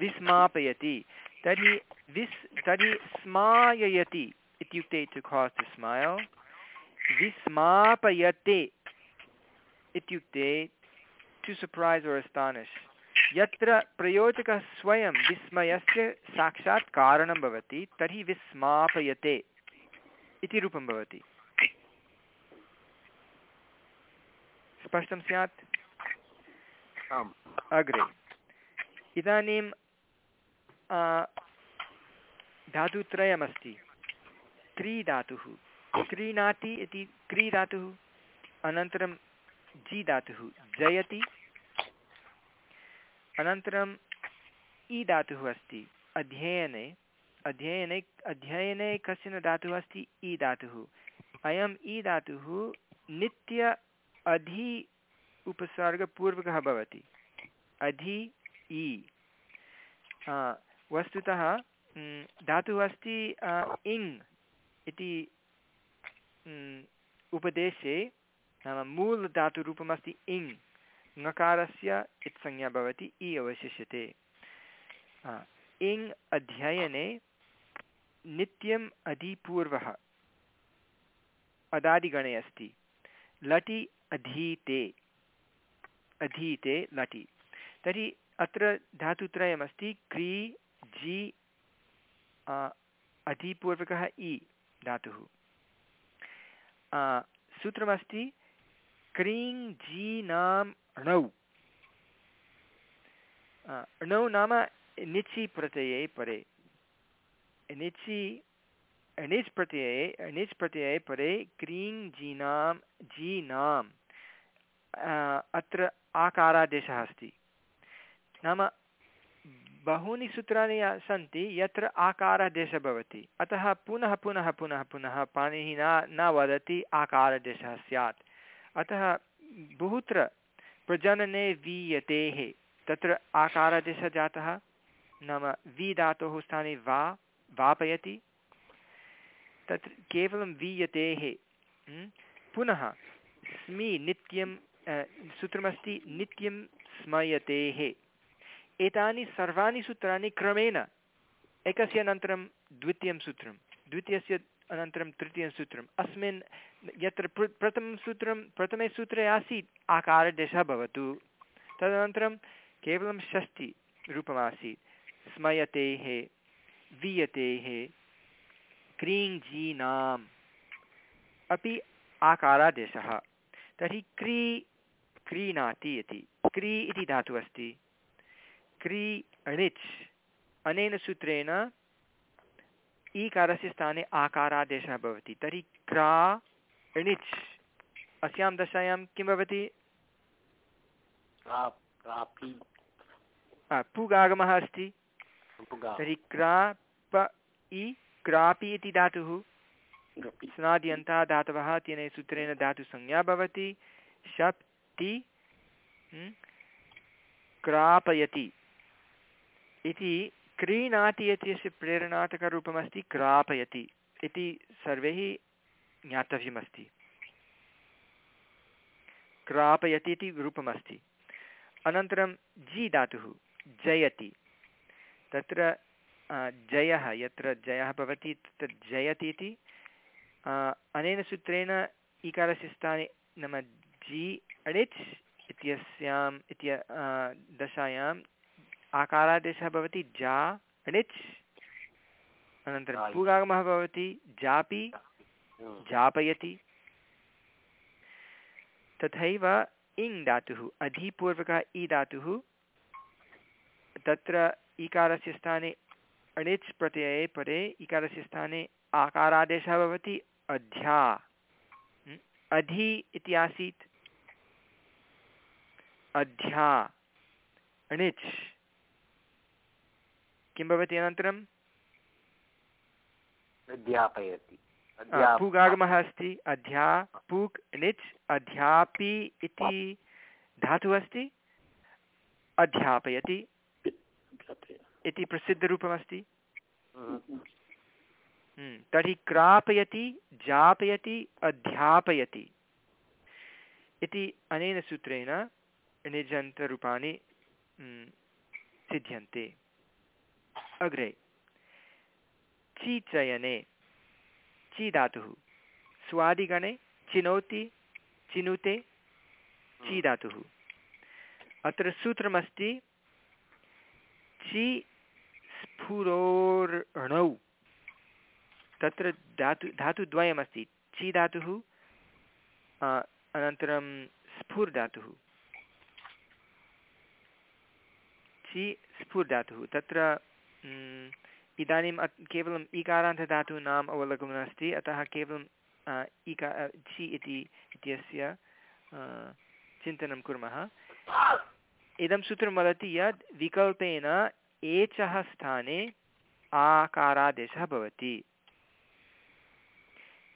विस्मापयति तर्हि विस् तर्हि स्माययति इत्युक्ते टु कास् टु स्मैल् विस्मापयते इत्युक्ते टु सर्प्रैस् और् अस्तानिश् यत्र प्रयोजकः स्वयं विस्मयस्य साक्षात् कारणं भवति तर्हि विस्मापयते इति रूपं भवति। स्पष्टं स्यात्? अग्रे। इदानीं धातुत्रयमस्ति। क्रीधातुः क्रीणाति इति क्रीधातुः अनन्तरं जि धातुः जयति अनन्तरम् इ धातुः अस्ति, अध्ययने अध्ययने अध्ययने कश्चन धातुः अस्ति? इ धातुः। अयम् इ धातुः नित्य अधि उपसर्गपूर्वकः भवति। अधि इ वस्तुतः धातुः अस्ति इङ् इति उपदेशे नाम मूलधातुरूपमस्ति इङ्। ङकारस्य इत्संज्ञा भवति, इ अवशिष्यते। इङ् अध्ययने नित्यम् अधिपूर्वः अदादिगणे अस्ति। लटि अधीते। अधीते लटि। तर्हि अत्र धातुत्रयमस्ति क्री, जि अधिपूर्वकः इ धातुः। सूत्रमस्ति क्रीं, जीनाम् णौ णौ नाम निचि प्रत्यये परे निचि णिच् प्रत्यये णिच् प्रत्यये परे क्रीं जीनां जीनाम् अत्र आकारादेशः अस्ति नाम बहूनि सूत्राणि सन्ति यत्र आकारादेशः भवति अतः पुनः पुनः पुनः पुनः पाणिः न न वदति आकारादेशः स्यात् अतः बहुत्र प्रजनने वीयतेः तत्र आकारादेशः जातः, नाम वि धातोः स्थाने वा, वापयति। तत्र केवलं वीयतेः पुनः स्मि नित्यं सूत्रमस्ति नित्यं स्मयतेः एतानि सर्वाणि सूत्राणि क्रमेण एकस्य अनन्तरं द्वितीयं सूत्रं। द्वितीयस्य अनन्तरं तृतीयं सूत्रम्। अस्मिन् यत्र प्र, प्रथमं सूत्रं, प्रथमे सूत्रे आसीत्, आकारदेशः भवतु। तदनन्तरं केवलं षष्टिरूपमासीत् स्मयतेः, वीयतेः, क्रीञ्जीनाम् अपि आकारादेशः। तर्हि क्री, क्रीणाति इति। क्री इति धातुः अस्ति। क्री णिच् अनेन सूत्रेण ईकारस्य स्थाने आकारादेशः भवति। तर्हि क्रा णिच् अस्यां दशायां किं भवति? पुगागमः अस्ति। तर्हि क्रा प इ क्रापि इति धातुः। स्नाद्यन्तः धातवः तेन सूत्रेण धातुसंज्ञा भवति। शप्ति क्रापयति। इति क्रीणाति इत्यस्य प्रेरणात्मकरूपमस्ति क्रापयति इति सर्वैः ज्ञातव्यमस्ति। क्रापयति इति रूपमस्ति। अनन्तरं जि धातुः जयति। तत्र जयः, यत्र जयः भवति, तत्र जयति इति अनेन सूत्रेण इकारस्य स्थाने नाम जि अणिच् इत्यस्याम्, इत्य दशायाम् आकारादेशः भवति जा णिच् अनन्तरं पूगागमः भवति जापि जापयति। तथैव इङ् धातुः अधिपूर्वकः इ धातुः तत्र इकारस्य स्थाने अणिच् प्रत्यये परे इकारस्य स्थाने आकारादेशः भवति अध्या। अधि इति आसीत्। अध्या। अणिच् किं भवति अनन्तरम् अध्यापयति पूगागमः अस्ति। अध्या पूक् णिच् अध्यापि इति धातुः अस्ति। अध्यापयति इति प्रसिद्धरूपमस्ति। हम्म, तर्हि क्रापयति जापयति अध्यापयति इति अनेन सूत्रेण निजन्तरूपाणि हम्म, सिद्ध्यन्ते। अग्रे। चीचयने ची धातुः स्वादिगणे चिनोति, चिनुते ची धातुः अत्र सूत्रमस्ति चि स्फुरोर्णौ तत्र धातु, धातुद्वयमस्ति ची अनन्तरं स्फुर् धातुः चि स्फुर् तत्र इदानीम् अत् केवलम् इकारान्तधातूनाम् अवलोकनम् अस्ति अतः केवलं इका चि इति इत्यस्य चिन्तनं कुर्मः इदं सूत्रं वदति यत् विकल्पेन एचः स्थाने आकारादेशः भवति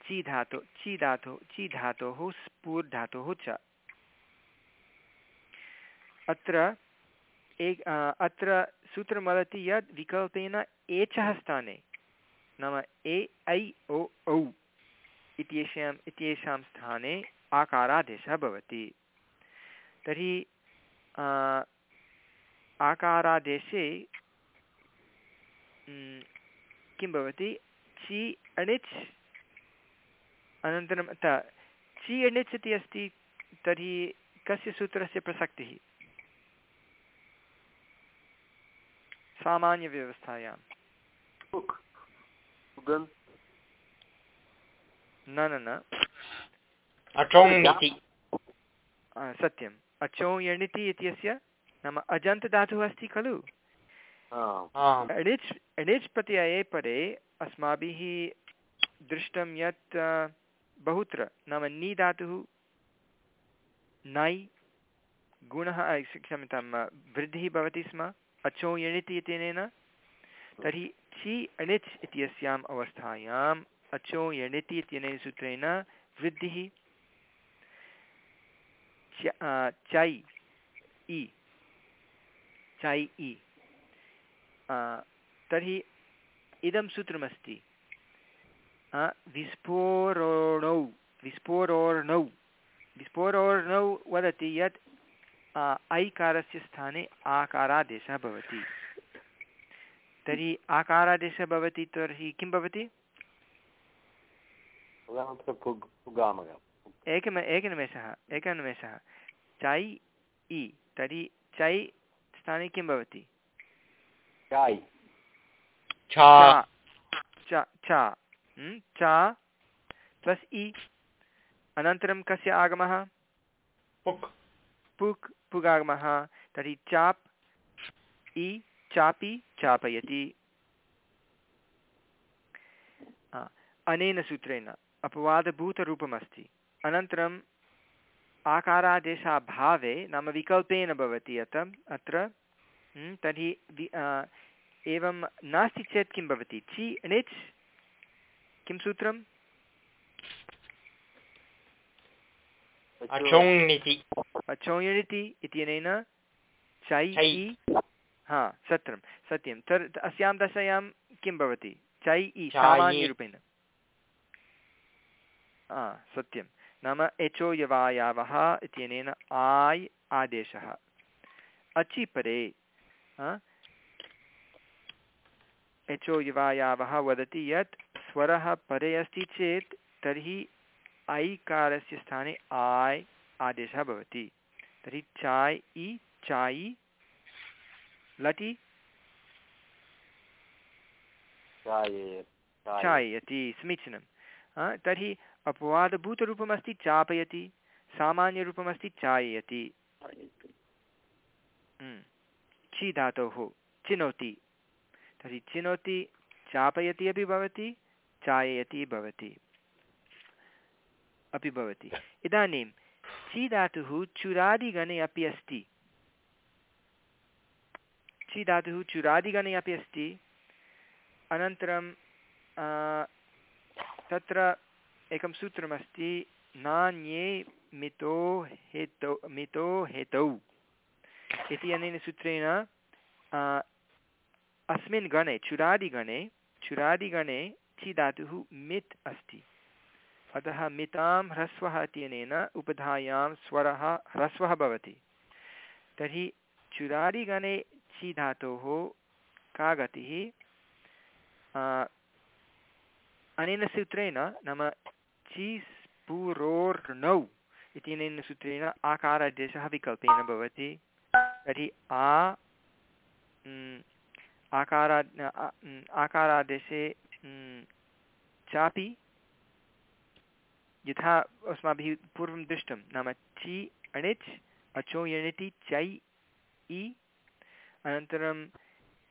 चि धातु चि धातु चि धातोः स्फूर्धातोः च अत्र एक अत्र सूत्रं वदति यत् विकल्पेन एचः स्थाने, नाम ए ऐ ओ औ इत्येषाम्, इत्येषां स्थाने आकारादेशः भवति। तर्हि आकारादेशे किं भवति? चि अणिच् अनन्तरं त, चि अणिच् इति अस्ति, तर्हि कस्य सूत्रस्य प्रसक्तिः? सामान्यव्यवस्थायां न न न सत्यम् अचो यणिति इत्यस्य नाम अजन्तधातुः अस्ति खलु एणिच् एणिच् प्रत्यये परे अस्माभिः दृष्टं यत् बहुत्र नाम नि धातुः नै गुणः क्षम्यतां वृद्धिः भवति स्म अचो यणिति इत्यनेन तर्हि चि अणिच् इत्यस्याम् अवस्थायाम् अचो यणिति इत्यनेन सूत्रेण वृद्धिः। चै इ चै इ तर्हि इदं सूत्रमस्ति। विस्फोरोणौ विस्फोरोर्णौ विस्फोरोर्णौ वदति यत् ऐकारस्य स्थाने आकारादेशः भवति। तर्हि आकारादेशः भवति तर्हि किं भवति? एकम एकनिमेषः एकनिमेषः। चै इ तर्हि चै स्थाने किं भवति? च। प्लस् इ। अनन्तरं कस्य आगमः? पुक् पुगागमः तर्हि चाप्, इ, चापि, चापयति। अनेन सूत्रेण, अपवादभूतरूपमस्ति। अनन्तरम्, आकारादेशाभावे नाम विकल्पेन भवति अत, अत्र। तर्हि एवं नास्ति चेत् किं भवति? चि णिच् किं सूत्रम्? अचोङिति इत्यनेन चै हा सत्यं सत्यं। तर् अस्यां दशायां किं भवति? चै इ सामान्यरूपेण। सत्यं। नाम एचो यवायावः इत्यनेन आय् आदेशः। अचि परे एचो युवायावः वदति यत् स्वरः परे अस्ति चेत् तर्हि ऐकारस्य स्थाने आय् आदेशः भवति। तर्हि चाय् इ चायि लटि चाययति समीचीनं तर्हि अपवादभूतरूपमस्ति चापयति सामान्यरूपमस्ति चाययति चि धातोः चिनोति। तर्हि चिनोति चापयति अपि भवति चाययति भवति। अपि भवति। इदानीं चि धातुः चुरादिगणे अपि अस्ति। चि धातुः चुरादिगणे अपि अस्ति। अनन्तरं तत्र एकं सूत्रमस्ति, नान्ये मितो हेतौ मितो हेतौ। इति अनेन सूत्रेण अस्मिन् गणे, चुरादिगणे चुरादिगणे चि धातुः मित् अस्ति। अतः मितां ह्रस्वः इत्यनेन उपधायां स्वरः ह्रस्वः भवति। तर्हि चुरादिगणे चि धातोः का गतिः अनेन सूत्रेण नाम चि स्फुरोर्णौ इत्यनेन सूत्रेण आकारादेशः विकल्पेन भवति। तर्हि आ आकारा आकारादेशे चापि यथा अस्माभिः पूर्वं दृष्टं नाम चि अणिच् अचो यणिति चै इ, अनन्तरं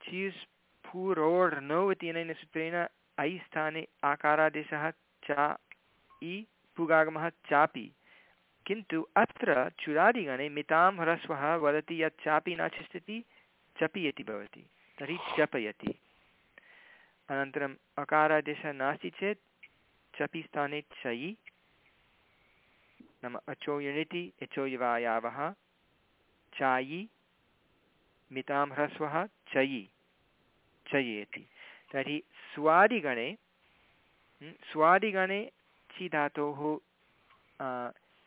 चीस् चि भूरोर्णौ इत्यनेन सूत्रेण ऐ स्थाने आकारादेशः च इ, पुगागमः चापि। किन्तु अत्र चुरादिगणे मितां ह्रस्वः वदति यत् चापि न तिष्ठति चपि भवति, तर्हि चपयति। अनन्तरम् अकारादेशः नास्ति चेत्, चपि स्थाने चयि नाम अचो यणिति, यचो यवायावः, चायि, मितां ह्रस्वः, चयि, चयेति। तर्हि स्वादिगणे स्वादिगणे चि धातोः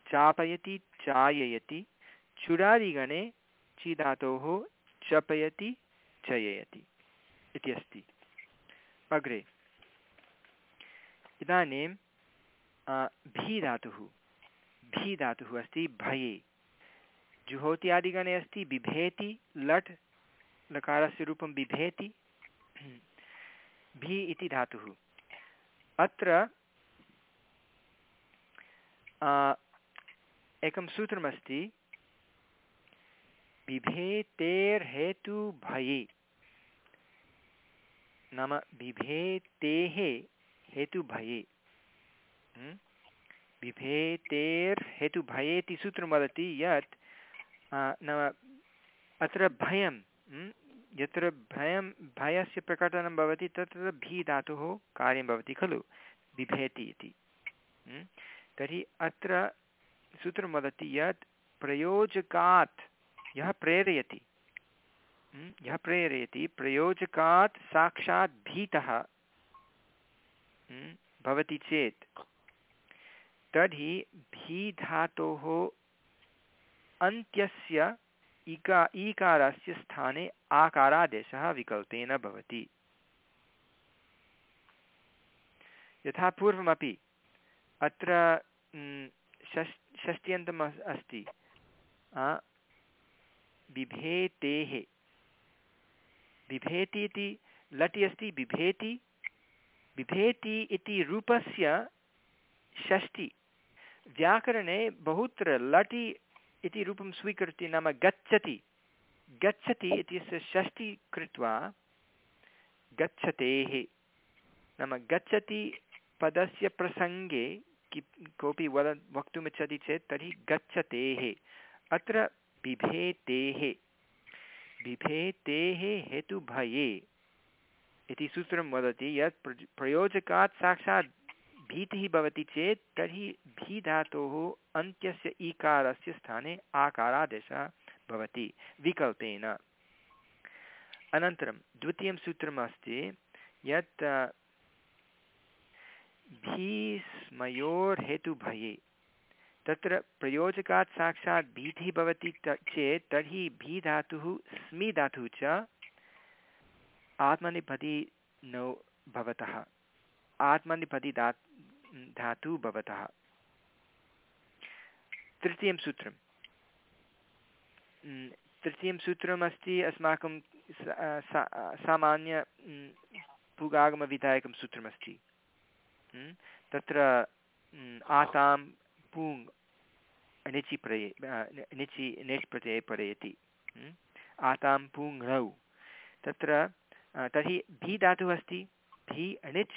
चापयति, चाययति। चुरादिगणे चि धातोः चपयति, चययति इति अस्ति। अग्रे, इदानीं भी धातुः भी धातुः अस्ति भये। जुहोत्यादिगणे अस्ति बिभेति, लट्, लकारस्य रूपं बिभेति, भी इति धातुः। अत्र एकं सूत्रमस्ति बिभेतेर्हेतुभये नाम बिभेतेः हेतुभये बिभेतेर्हेतुभये इति सूत्रं वदति यत् नाम, अत्र भयं यत्र भयं, भयस्य प्रकटनं भवति, तत्र भी धातुः कार्यं भवति, खलु? बिभेति इति तर्हि अत्र सूत्रं वदति यत्, प्रयोजकात् यः प्रेरयति यः प्रेरयति, प्रयोजकात् साक्षात् भीतः भवति चेत् तर्हि भीधातोः अन्त्यस्य इका, ईकारस्य स्थाने आकारादेशः विकल्पेन भवति। यथा पूर्वमपि अत्र षष्, षष्ट्यन्तम् अस्ति। बिभेतेः। बिभेति इति लटि अस्ति, बिभेति बिभेति इति रूपस्य षष्टि। व्याकरणे बहुत्र लटि इति रूपं स्वीकृत्य नाम गच्छति। गच्छति इत्यस्य षष्टि कृत्वा गच्छतेः। नाम गच्छति पदस्य प्रसङ्गे कि, कोऽपि वद, वक्तुमिच्छति चेत् तर्हि गच्छतेः। अत्र बिभेतेः। बिभेतेः हेतुभये इति सूत्रं वदति। यत् प्रयोजकात् साक्षात् भीतिः भवति चेत् तर्हि भीधातोः अन्त्यस्य ईकारस्य स्थाने आकारादेशः भवति विकल्पेन। अनन्तरं द्वितीयं सूत्रमस्ति यत् भीस्मयोर्हेतुभये तत्र प्रयोजकात् साक्षात् भीतिः भवति त, चेत् तर्हि भी धातुः स्मि धातुः च आत्मनिपति नौ भवतः। आत्मनिपति धा धातुः भवतः। तृतीयं सूत्रं। तृतीयं सूत्रमस्ति अस्माकं सामान्य पुगागमविधायकं सूत्रमस्ति। तत्र आतां पूङ् णिचि प्रये णिचि नेच् प्रत्यये प्रयति। आतां पूङ् तत्र तर्हि भी धातुः अस्ति। भी अणिच्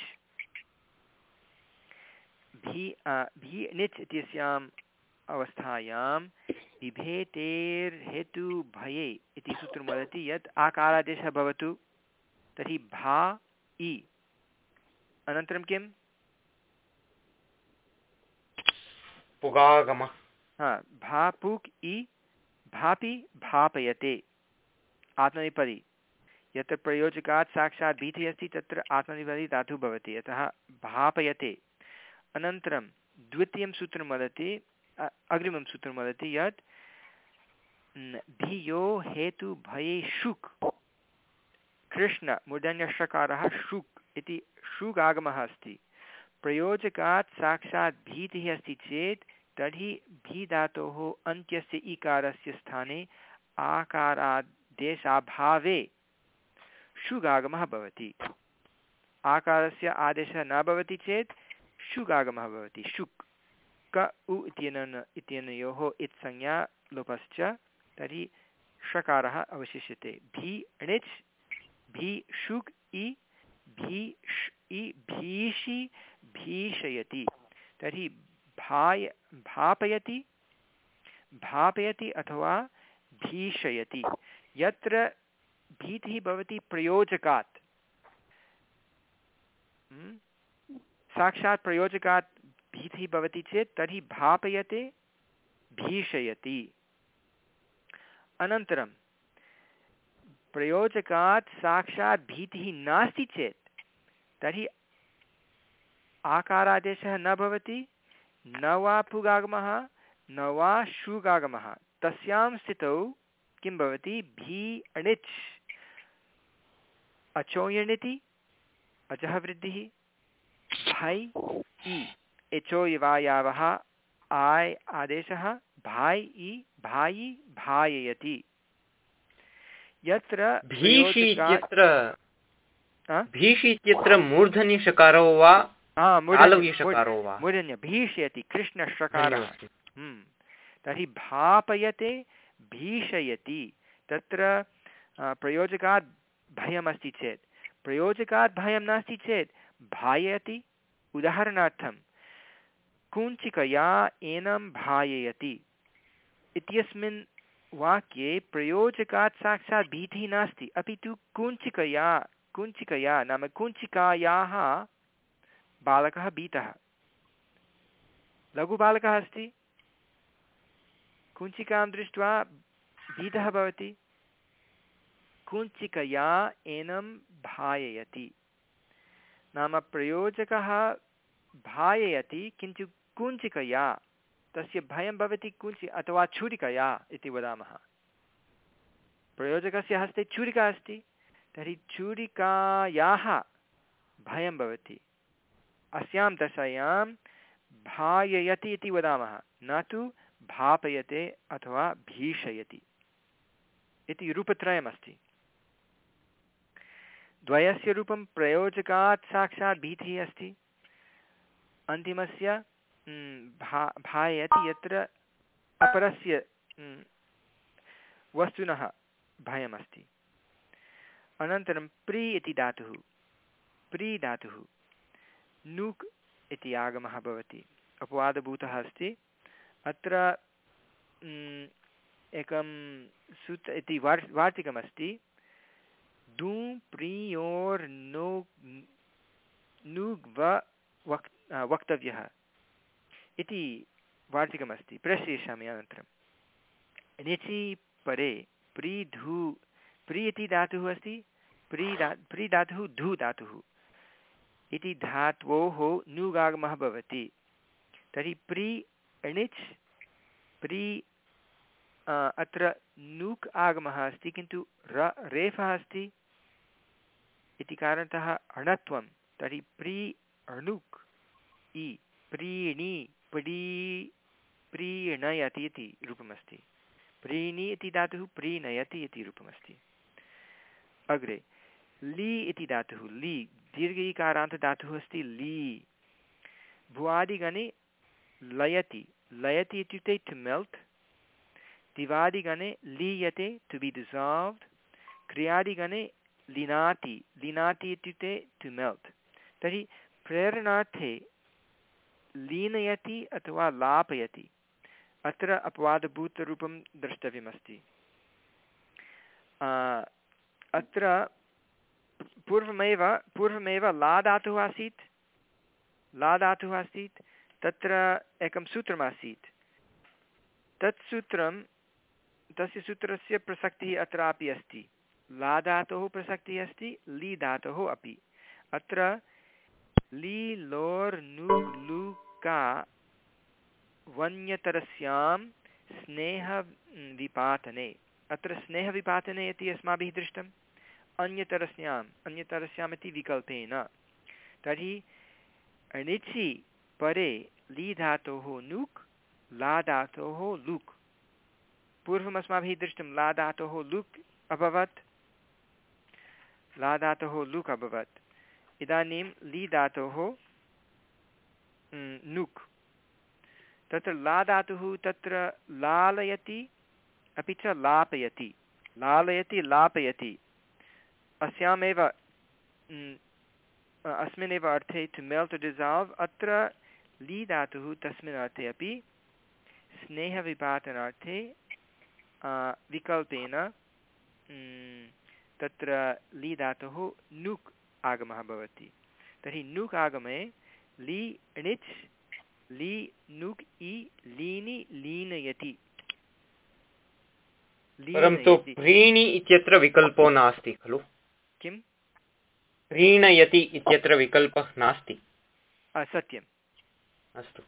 भी भी णिच् इत्यस्याम् अवस्थायां बिभेतेर्हेतुभये इति सूत्रं वदति यत् आकारादेशः भवतु तर्हि भा इ। अनन्तरं किम्? पुगागम। हा भापुक् इ। भापि भापयते। आत्मनिपदि यत्र प्रयोजकात् साक्षात् भीतिः अस्ति तत्र आत्मनिपदि धातुः भवति। यतः भापयते। अनन्तरं द्वितीयं सूत्रं वदति अग्रिमं सूत्रं वदति यत् धियो हेतुभये शुक्। कृष्ण मूर्धन्यषकारः शुक् इति शुगागमः अस्ति। प्रयोजकात् साक्षात् भीतिः अस्ति चेत् तर्हि भीधातोः अन्त्यस्य इकारस्य स्थाने आकारादेशाभावे शुगागमः भवति। आकारस्य आदेशः न भवति चेत् शुगागमः भवति। शुक्, क, उ इत्यनेन इत्यनयोः इत्संज्ञा लोपश्च तर्हि षकारः अवशिष्यते। भी णिच् भी शुक् इ भीष् इ, भीषि, भीषयति। तर्हि भाय, भापयति भापयति अथवा भीषयति। यत्र भीतिः भवति प्रयोजकात्? साक्षात् प्रयोजकात् भीतिः भवति चेत् तर्हि भापयते, भीषयति। अनन्तरं, प्रयोजकात् साक्षात् भीतिः नास्ति चेत् तर्हि आकारादेशः न भवति, न वा पुगागमः, न वा शुगागमः। तस्यां स्थितौ किं भवति? भी अणिच्। अचोयणिति अचः वृद्धिः। भै इ एचो इवायावः आय् आदेशः भाय् इ भायि भाययति। यत्र भीषि इत्यत्र भीषि इत्यत्र मूर्धन्य- वा? मूर्धन्य भीषयति धन्यवादः। हम्म। तर्हि भापयते भीषयति। तत्र प्रयोजकात् भयमस्ति चेत्। प्रयोजकात् भयं नास्ति चेत् भाययति उदाहरणार्थं, कुञ्चिकया एनं भाययति। इत्यस्मिन् वाक्ये प्रयोजकात् साक्षात् भीतिः नास्ति। अपि तु कुञ्चिकया कुञ्चिकया नाम कुञ्चिकायाः बालकः भीतः। लघुबालकः अस्ति। कुञ्चिकां दृष्ट्वा भीतः भवति। कुञ्चिकया एनं भाययति। नाम प्रयोजकः भाययति, किन्तु कुञ्चिकया, तस्य भयं भवति कुञ्चि अथवा छुरिकया इति वदामः। प्रयोजकस्य हस्ते छुरिका अस्ति, तर्हि छुरिकायाः भयं भवति। अस्यां दशायां भाययति इति वदामः, न तु भापयते अथवा भीषयति इति रूपत्रयमस्ति। द्वयस्य रूपं प्रयोजकात् साक्षात् भीतिः अस्ति। अन्तिमस्य भा, भायति यत्र अपरस्य वस्तुनः भयमस्ति। अनन्तरं प्री इति धातुः। प्री धातुः। नूक् इति आगमः भवति। अपवादभूतः अस्ति। अत्र एकं सूत्र इति वार्, वार्तिकमस्ति। दू प्रियोर् नुग् वक् वक्तव्यः। इति वार्तिकमस्ति। प्रेषयिष्यामि अनन्तरं। णिचि परे प्रीधु प्री इति धातुः अस्ति। प्री धा प्री धातुः धु धातुः इति धात्वोः नुगागमः भवति। तर्हि प्री णिच् प्री अत्र नूक् आगमः अस्ति, किन्तु र रेफः अस्ति। इति कारणतः अणत्वं, तर्हि प्री अणुक्, इ प्रीणि प्री, प्रीणयति इति रूपमस्ति। प्रीणि इति धातुः प्रीणयति इति रूपमस्ति। अग्रे, ली इति धातुः, ली दीर्घीकारान्तधातुः अस्ति, ली। भुवादिगणे लयति लयति इत्युक्ते टु मेल्ट् दिवादिगणे लीयते टु बि डिसाल्व्ड् क्रियादिगणे लिनाति लिनाति इत्युक्ते टु मेल्ट् तर्हि प्रेरणार्थे लीनयति अथवा लापयति। अत्र अपवादभूतरूपं द्रष्टव्यमस्ति। अत्र पूर्वमेव पूर्वमेव ला धातुः आसीत्। ला धातुः आसीत्। तत्र एकं सूत्रमासीत् तत् सूत्रं, तस्य सूत्रस्य प्रसक्तिः अत्रापि अस्ति। ला धातोः प्रसक्तिः अस्ति ली धातोः अपि। अत्र ली लोर् नु लु का वन्यतरस्यां स्नेहविपातने। अत्र स्नेहविपातने इति अस्माभिः दृष्टम् अन्यतरस्याम् इति विकल्पेन। तर्हि णिचि परे ली धातोः नुक् ला धातोः लुक्। पूर्वम् अस्माभिः दृष्टं ला धातोः लुक् अभवत्। ला धातोः लुक् अभवत् इदानीं ली धातोः नुक् तत्र ला धातुः तत्र लालयति अपि च लापयति लालयति लापयति अस्यामेव अस्मिन्नेव अर्थे टु मेल्ट् डिसाल्व् अत्र ली धातुः तस्मिन् अर्थे अपि स्नेहविपातनार्थे विकल्पेन तत्र ली धातुः नुक् आगमः भवति। तर्हि नुक् आगमे ली णिच् ली नुक् इ लीनि लीनयति। परन्तु प्रीणि इत्यत्र विकल्पो नास्ति खलु? किं प्रीणयति इत्यत्र विकल्पः नास्ति। सत्यम्। अस्तु।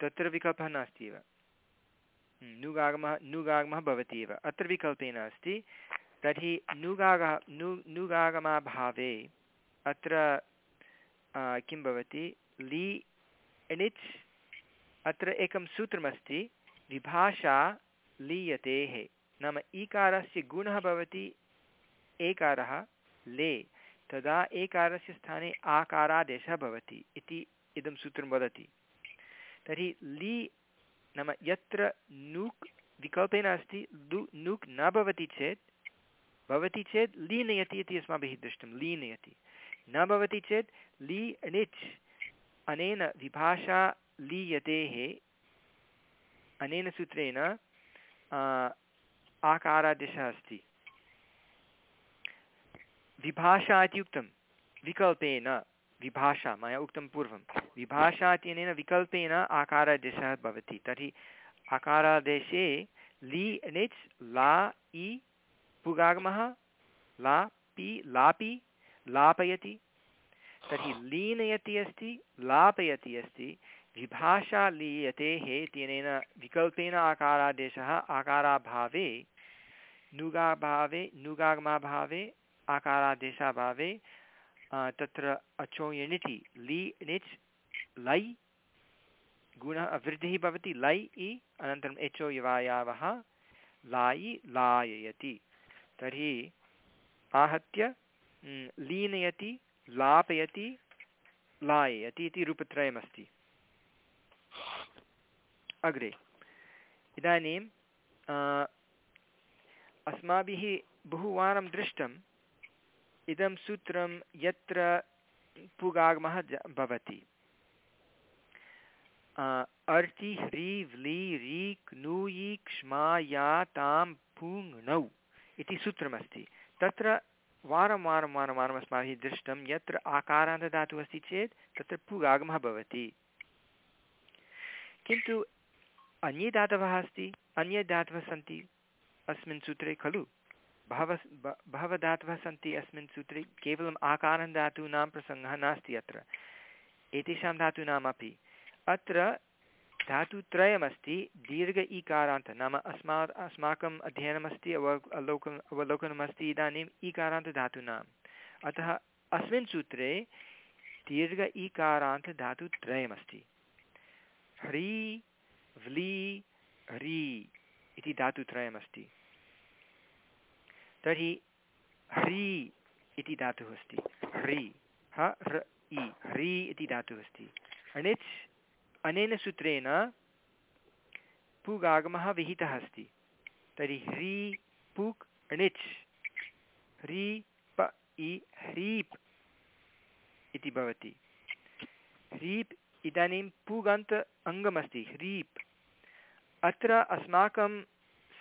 तत्र विकल्पः नास्ति एव। नुगागमः नुगागमः भवति एव। अत्र विकल्पेन अस्ति तर्हि नुगागः, नु नुगागमाभावे अत्र किं भवति? लि एणिच् अत्र एकं सूत्रमस्ति, विभाषा लीयतेः। नाम ईकारस्य गुणः भवति एकारः, ले। तदा एकारस्य स्थाने आकारादेशः भवति इति इदं सूत्रं वदति। तर्हि लि नाम यत्र नूक् विकल्पेन अस्ति लु, नूक् न भवति चेत् भवति चेत् लीनयति इति अस्माभिः दृष्टं लीनयति। न भवति चेत् ली णिच् अनेन विभाषा लीयतेः अनेन सूत्रेण आकारादेशः अस्ति। विभाषा इति उक्तं, विकल्पेन, विभाषा, मया उक्तं पूर्वं। विभाषा इत्यनेन विकल्पेन आकारादेशः भवति। तर्हि आकारादेशे लि णिच् ला, इ पुगागमः ला पि लापि लापयति। तर्हि लीनयति अस्ति लापयति अस्ति विभाषा लीयतेः इत्यनेन विकल्पेन आकारादेशः आकाराभावे नुगाभावे नुगागमाभावे आकारादेशाभावे तत्र अचो यणिति लि णिच् लै गुणः वृद्धिः भवति लै इ अनन्तरम् एचो यवायावः लायि लाययति। तर्हि आहत्य लीनयति, लापयति, लाययति इति रूपत्रयमस्ति। अग्रे। इदानीं अस्माभिः बहुवारं दृष्टम्, इदं सूत्रं यत्र पुगागमः भवति। अर्ति ह्री व्ली रीक् नूयि क्ष्मा या तां पुङ् णौ इति सूत्रमस्ति। तत्र वारं वारं वारं वारम् अस्माभिः दृष्टं यत्र आकारान्तदातुः अस्ति चेत् तत्र पुगागमः भवति। किन्तु अन्ये दातवः अस्ति? अन्ये दातवः सन्ति अस्मिन् सूत्रे खलु? बहवः बहवः धातवः सन्ति अस्मिन् सूत्रे केवलम् आकारं धातूनां प्रसङ्गः नास्ति अत्र। एतेषां धातूनामपि। अत्र धातुत्रयमस्ति, दीर्घ ईकारान्त नाम अस्मात् अस्माकम् अध्ययनमस्ति अव अवलोकन्, अवलोकनमस्ति, इदानीम् ईकारान्तधातूनाम् अतः अस्मिन् सूत्रे दीर्घ ईकारान्तधातुत्रयमस्ति ह्री, व्ली, ह्री इति धातुत्रयमस्ति। तर्हि ह्री इति धातुः अस्ति। ह्री, ह, ह्र इ ह्री इति धातुः अस्ति। अणिच् अनेन सूत्रेण पुगागमः विहितः अस्ति। तर्हि ह्री पुक् णिच् ह्री प इ ह्रीप् इति भवति। ह्रीप् इदानीं पुगन्त अङ्गमस्ति। ह्रीप्। अत्र अस्माकं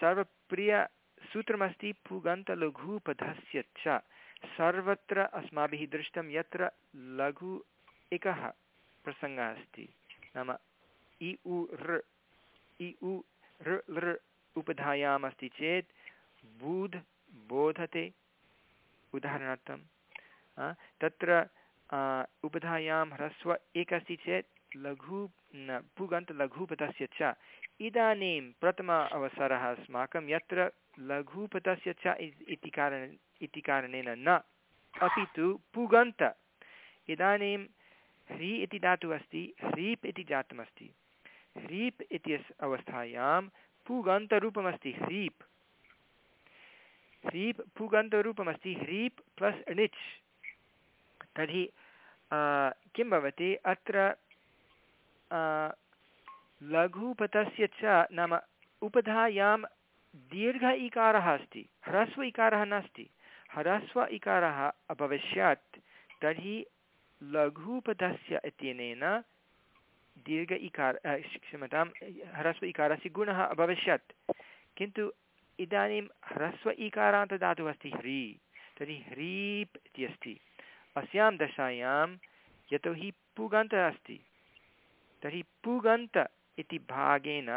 सर्वप्रिय सूत्रमस्ति पुगन्तलघुपधस्य च। सर्वत्र अस्माभिः दृष्टं यत्र लघु एकः प्रसङ्गः अस्ति। नाम इ उ ऋ इ उ ऋ लृ उपधायाम् अस्ति चेत् बूध् बोधते। उदाहरणार्थं तत्र उपधायां ह्रस्व एक अस्ति चेत् लघु पुगन्तलघुपथस्य च। इदानीं प्रथम अवसरः अस्माकं, यत्र लघुपथस्य च इति कारण इति कारणेन न, अपि तु पुगन्त। इदानीं ह्री इति धातुः अस्ति, ह्रीप् इति जातमस्ति। ह्रीप् इति अवस्थायां पुगन्तरूपमस्ति, ह्रीप्। ह्रीप् पुगन्तरूपमस्ति, ह्रीप् प्लस् णिच्। तर्हि किं भवति? अत्र लघुपथस्य च नाम उपधायां दीर्घ इकारः अस्ति, ह्रस्व इकारः नास्ति। ह्रस्व इकारः अभविष्यत् तर्हि लघुपदस्य इत्यनेन दीर्घ इकार क्षम्यतां, ह्रस्व इकारस्य गुणः अभविष्यत्। किन्तु इदानीं ह्रस्व इकारान्तदातुः अस्ति ह्री, तर्हि ह्रीप् इति अस्ति। अस्यां दशायां यतोहि पुगन्तः अस्ति। तर्हि पुगन्त इति भागेन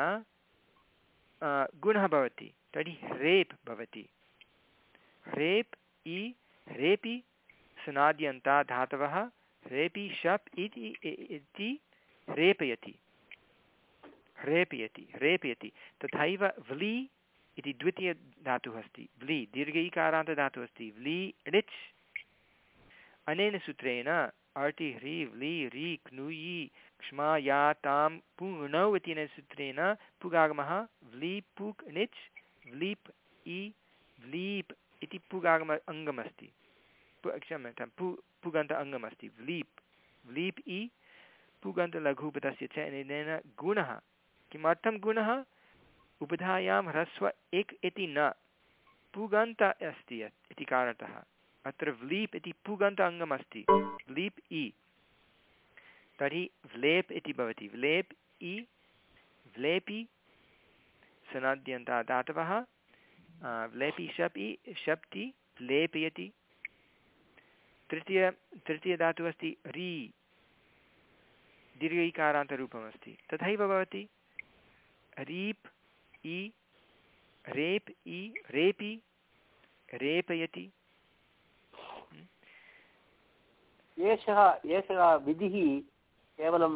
गुणः भवति। तर्हि ह्रेप् भवति। ह्रेप् इ ह्रेपि सुनाद्यन्ता धातवः। ह्रेपि शप् इति इति ह्रेपयति। ह्रेपयति ह्रेपयति। तथैव व्ली इति द्वितीयधातुः अस्ति। व्ली दीर्घैकारान्तधातुः अस्ति। व्ली, णिच्। अनेन सूत्रेण अर्टि ह्री, व्ली, री, क्नुयि क्ष्मा या तां पुणौ इत्यनेन सूत्रेण पुगागमः। व्ली, पुक्, णिच्। व्लीप् इ व्लीप् इति पुगागम अङ्गमस्ति। क्षम्यतां पु पुगन्त अङ्गमस्ति व्लीप् व्लीप् इ पुगन्तलघुपदस्य च अनेन गुणः किमर्थं गुणः उपधायां ह्रस्व एक् इति न पुगन्त अस्ति इति कारणतः अत्र व्लीप् इति पुगन्त अङ्गमस्ति व्लीप् इ तर्हि व्लेप् इति भवति व्लेप् इ व्लेपि सनाद्यन्ता धातवः व्लेपि शप् इ शप्ति लेपयति तृतीय तृतीयधातुः अस्ति री। दीर्घैकारान्तरूपमस्ति। तथैव भवति रीप् इ रेप् इ रेपि रेपयति। एषः एषः विधिः केवलं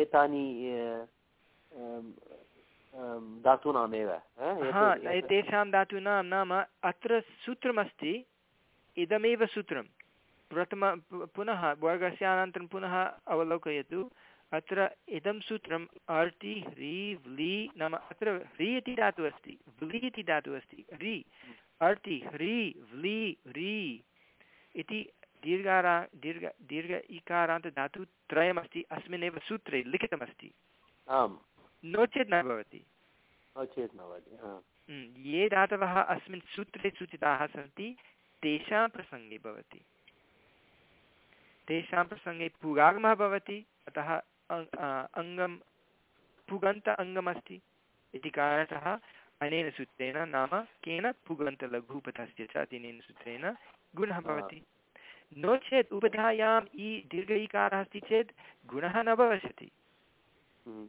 एतानि धातूनामेव तेषां धातूनां नाम अत्र सूत्रमस्ति। इदमेव सूत्रं प्रथम पु- पुनः वर्गस्य अनन्तरं पुनः अवलोकयतु अत्र इदं सूत्रम् अर्टि ह्री व्ली नाम अत्र ह्री इति धातुः अस्ति व्ली इति धातुः अस्ति ह्री अर्टि ह्री व्ली री इति दीर्घारा दीर्घ दीर्घ इकारान्तधातुः त्रयमस्ति अस्मिन्नेव सूत्रे लिखितमस्ति आम् नो चेत् न भवति नो चेत् न भवति हा। Mm, ये धातवः अस्मिन् सूत्रे सूचिताः सन्ति तेषां प्रसङ्गे भवति। तेषां प्रसङ्गे पुगागमः भवति अतः अङ्गं पुगन्त अङ्गमस्ति। इति कारणतः अनेन सूत्रेण नाम केन पुगन्तलघुपथस्य च अनेन सूत्रेण गुणः भवति। नो चेत् उपधायाम् इ दीर्घ इकारः अस्ति चेत् गुणः न भविष्यति। हम्म।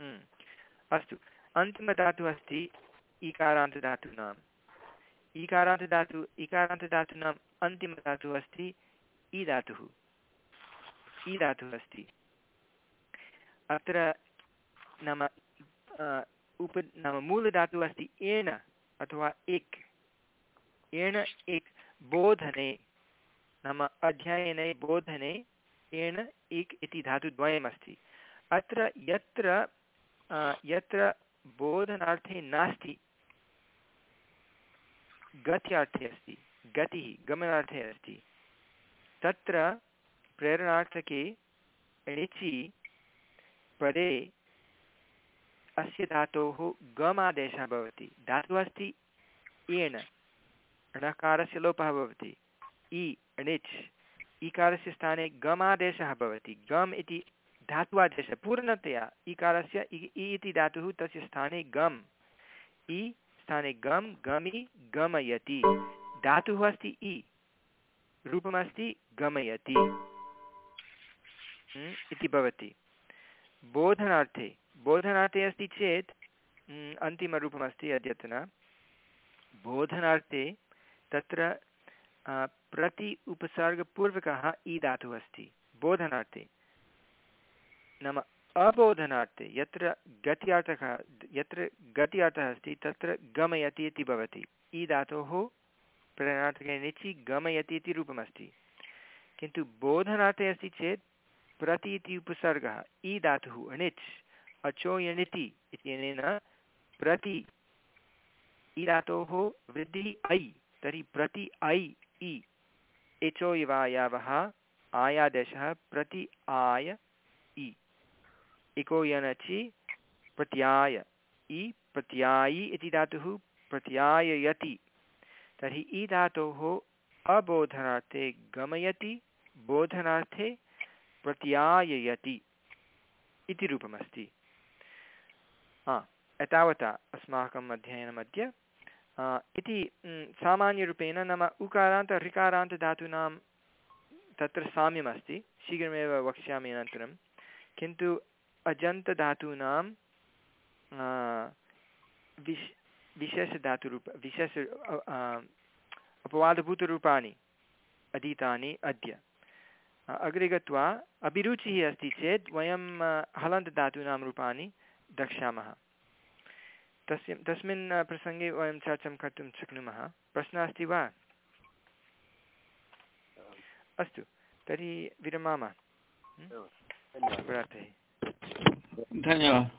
Mm. अस्तु अन्तिमधातुः अस्ति ईकारान्तधातूनाम्। ईकारान्तधातु ईकारान्तधातूनाम् अन्तिमधातुः अस्ति इ धातुः इ धातुः अस्ति अत्र नाम उप नाम मूलधातुः अस्ति एण अथवा इक् एण इक् बोधने नाम अध्ययने बोधने एण इक् इति धातुद्वयमस्ति अत्र यत्र यत्र बोधनार्थे नास्ति गत्यार्थे अस्ति, गतिः, गमनार्थे अस्ति। तत्र प्रेरणार्थके णिचि पदे अस्य धातोः गमादेशः भवति। धातुः अस्ति, येन णकारस्य लोपः भवति। इ णिच् इकारस्य स्थाने गमादेशः भवति। गम् इति धात्वादेशः, पूर्णतया इकारस्य इ इ इति धातुः तस्य स्थाने गम्। इ स्थाने गम् गमि गमयति। धातुः अस्ति इ रूपमस्ति गमयति। हम्म, इति भवति। बोधनार्थे बोधनार्थे अस्ति चेत् हम्म, अन्तिमरूपमस्ति अद्यतन। बोधनार्थे तत्र प्रति उपसर्गपूर्वकः इ धातुः अस्ति। बोधनार्थे। नाम अबोधनार्थे यत्र गत्यार्थः यत्र गत्यार्थः अस्ति, तत्र गमयति इति भवति। इ धातोः प्रेरणार्थके निचि गमयति इति रूपमस्ति। किन्तु बोधनार्थे अस्ति चेत् प्रति इति उपसर्गः, इ धातुः णिच् अचो यणिति इत्यनेन प्रति इ धातोः वृद्धिः ऐ, तर्हि प्रति ऐ, इ इवायावः आयादेशः प्रति आय इको यनचि प्रत्याय। इ प्रत्यायि इति धातुः प्रत्याययति। तर्हि इ धातोः अबोधनार्थे गमयति, बोधनार्थे प्रत्याययति इति रूपमस्ति। एतावता अस्माकम् अध्ययनमद्य। इति सामान्यरूपेण नाम उकारान्त ऋकारान्तधातूनां तत्र साम्यमस्ति। शीघ्रमेव वक्ष्यामि अनन्तरं। किन्तु अजन्तधातूनां विश् विशेषधातुरूप विशेष अपवादभूतरूपाणि अधीतानि अद्य। अग्रे गत्वा अभिरुचिः अस्ति चेत् वयं हलन्तधातूनां रूपाणि द्रक्ष्यामः तस्य तस्मिन् प्रसङ्गे वयं चर्चां कर्तुं शक्नुमः। प्रश्नः अस्ति वा? अस्तु तर्हि विरमामः। शुभरात्रिः। 你看见了。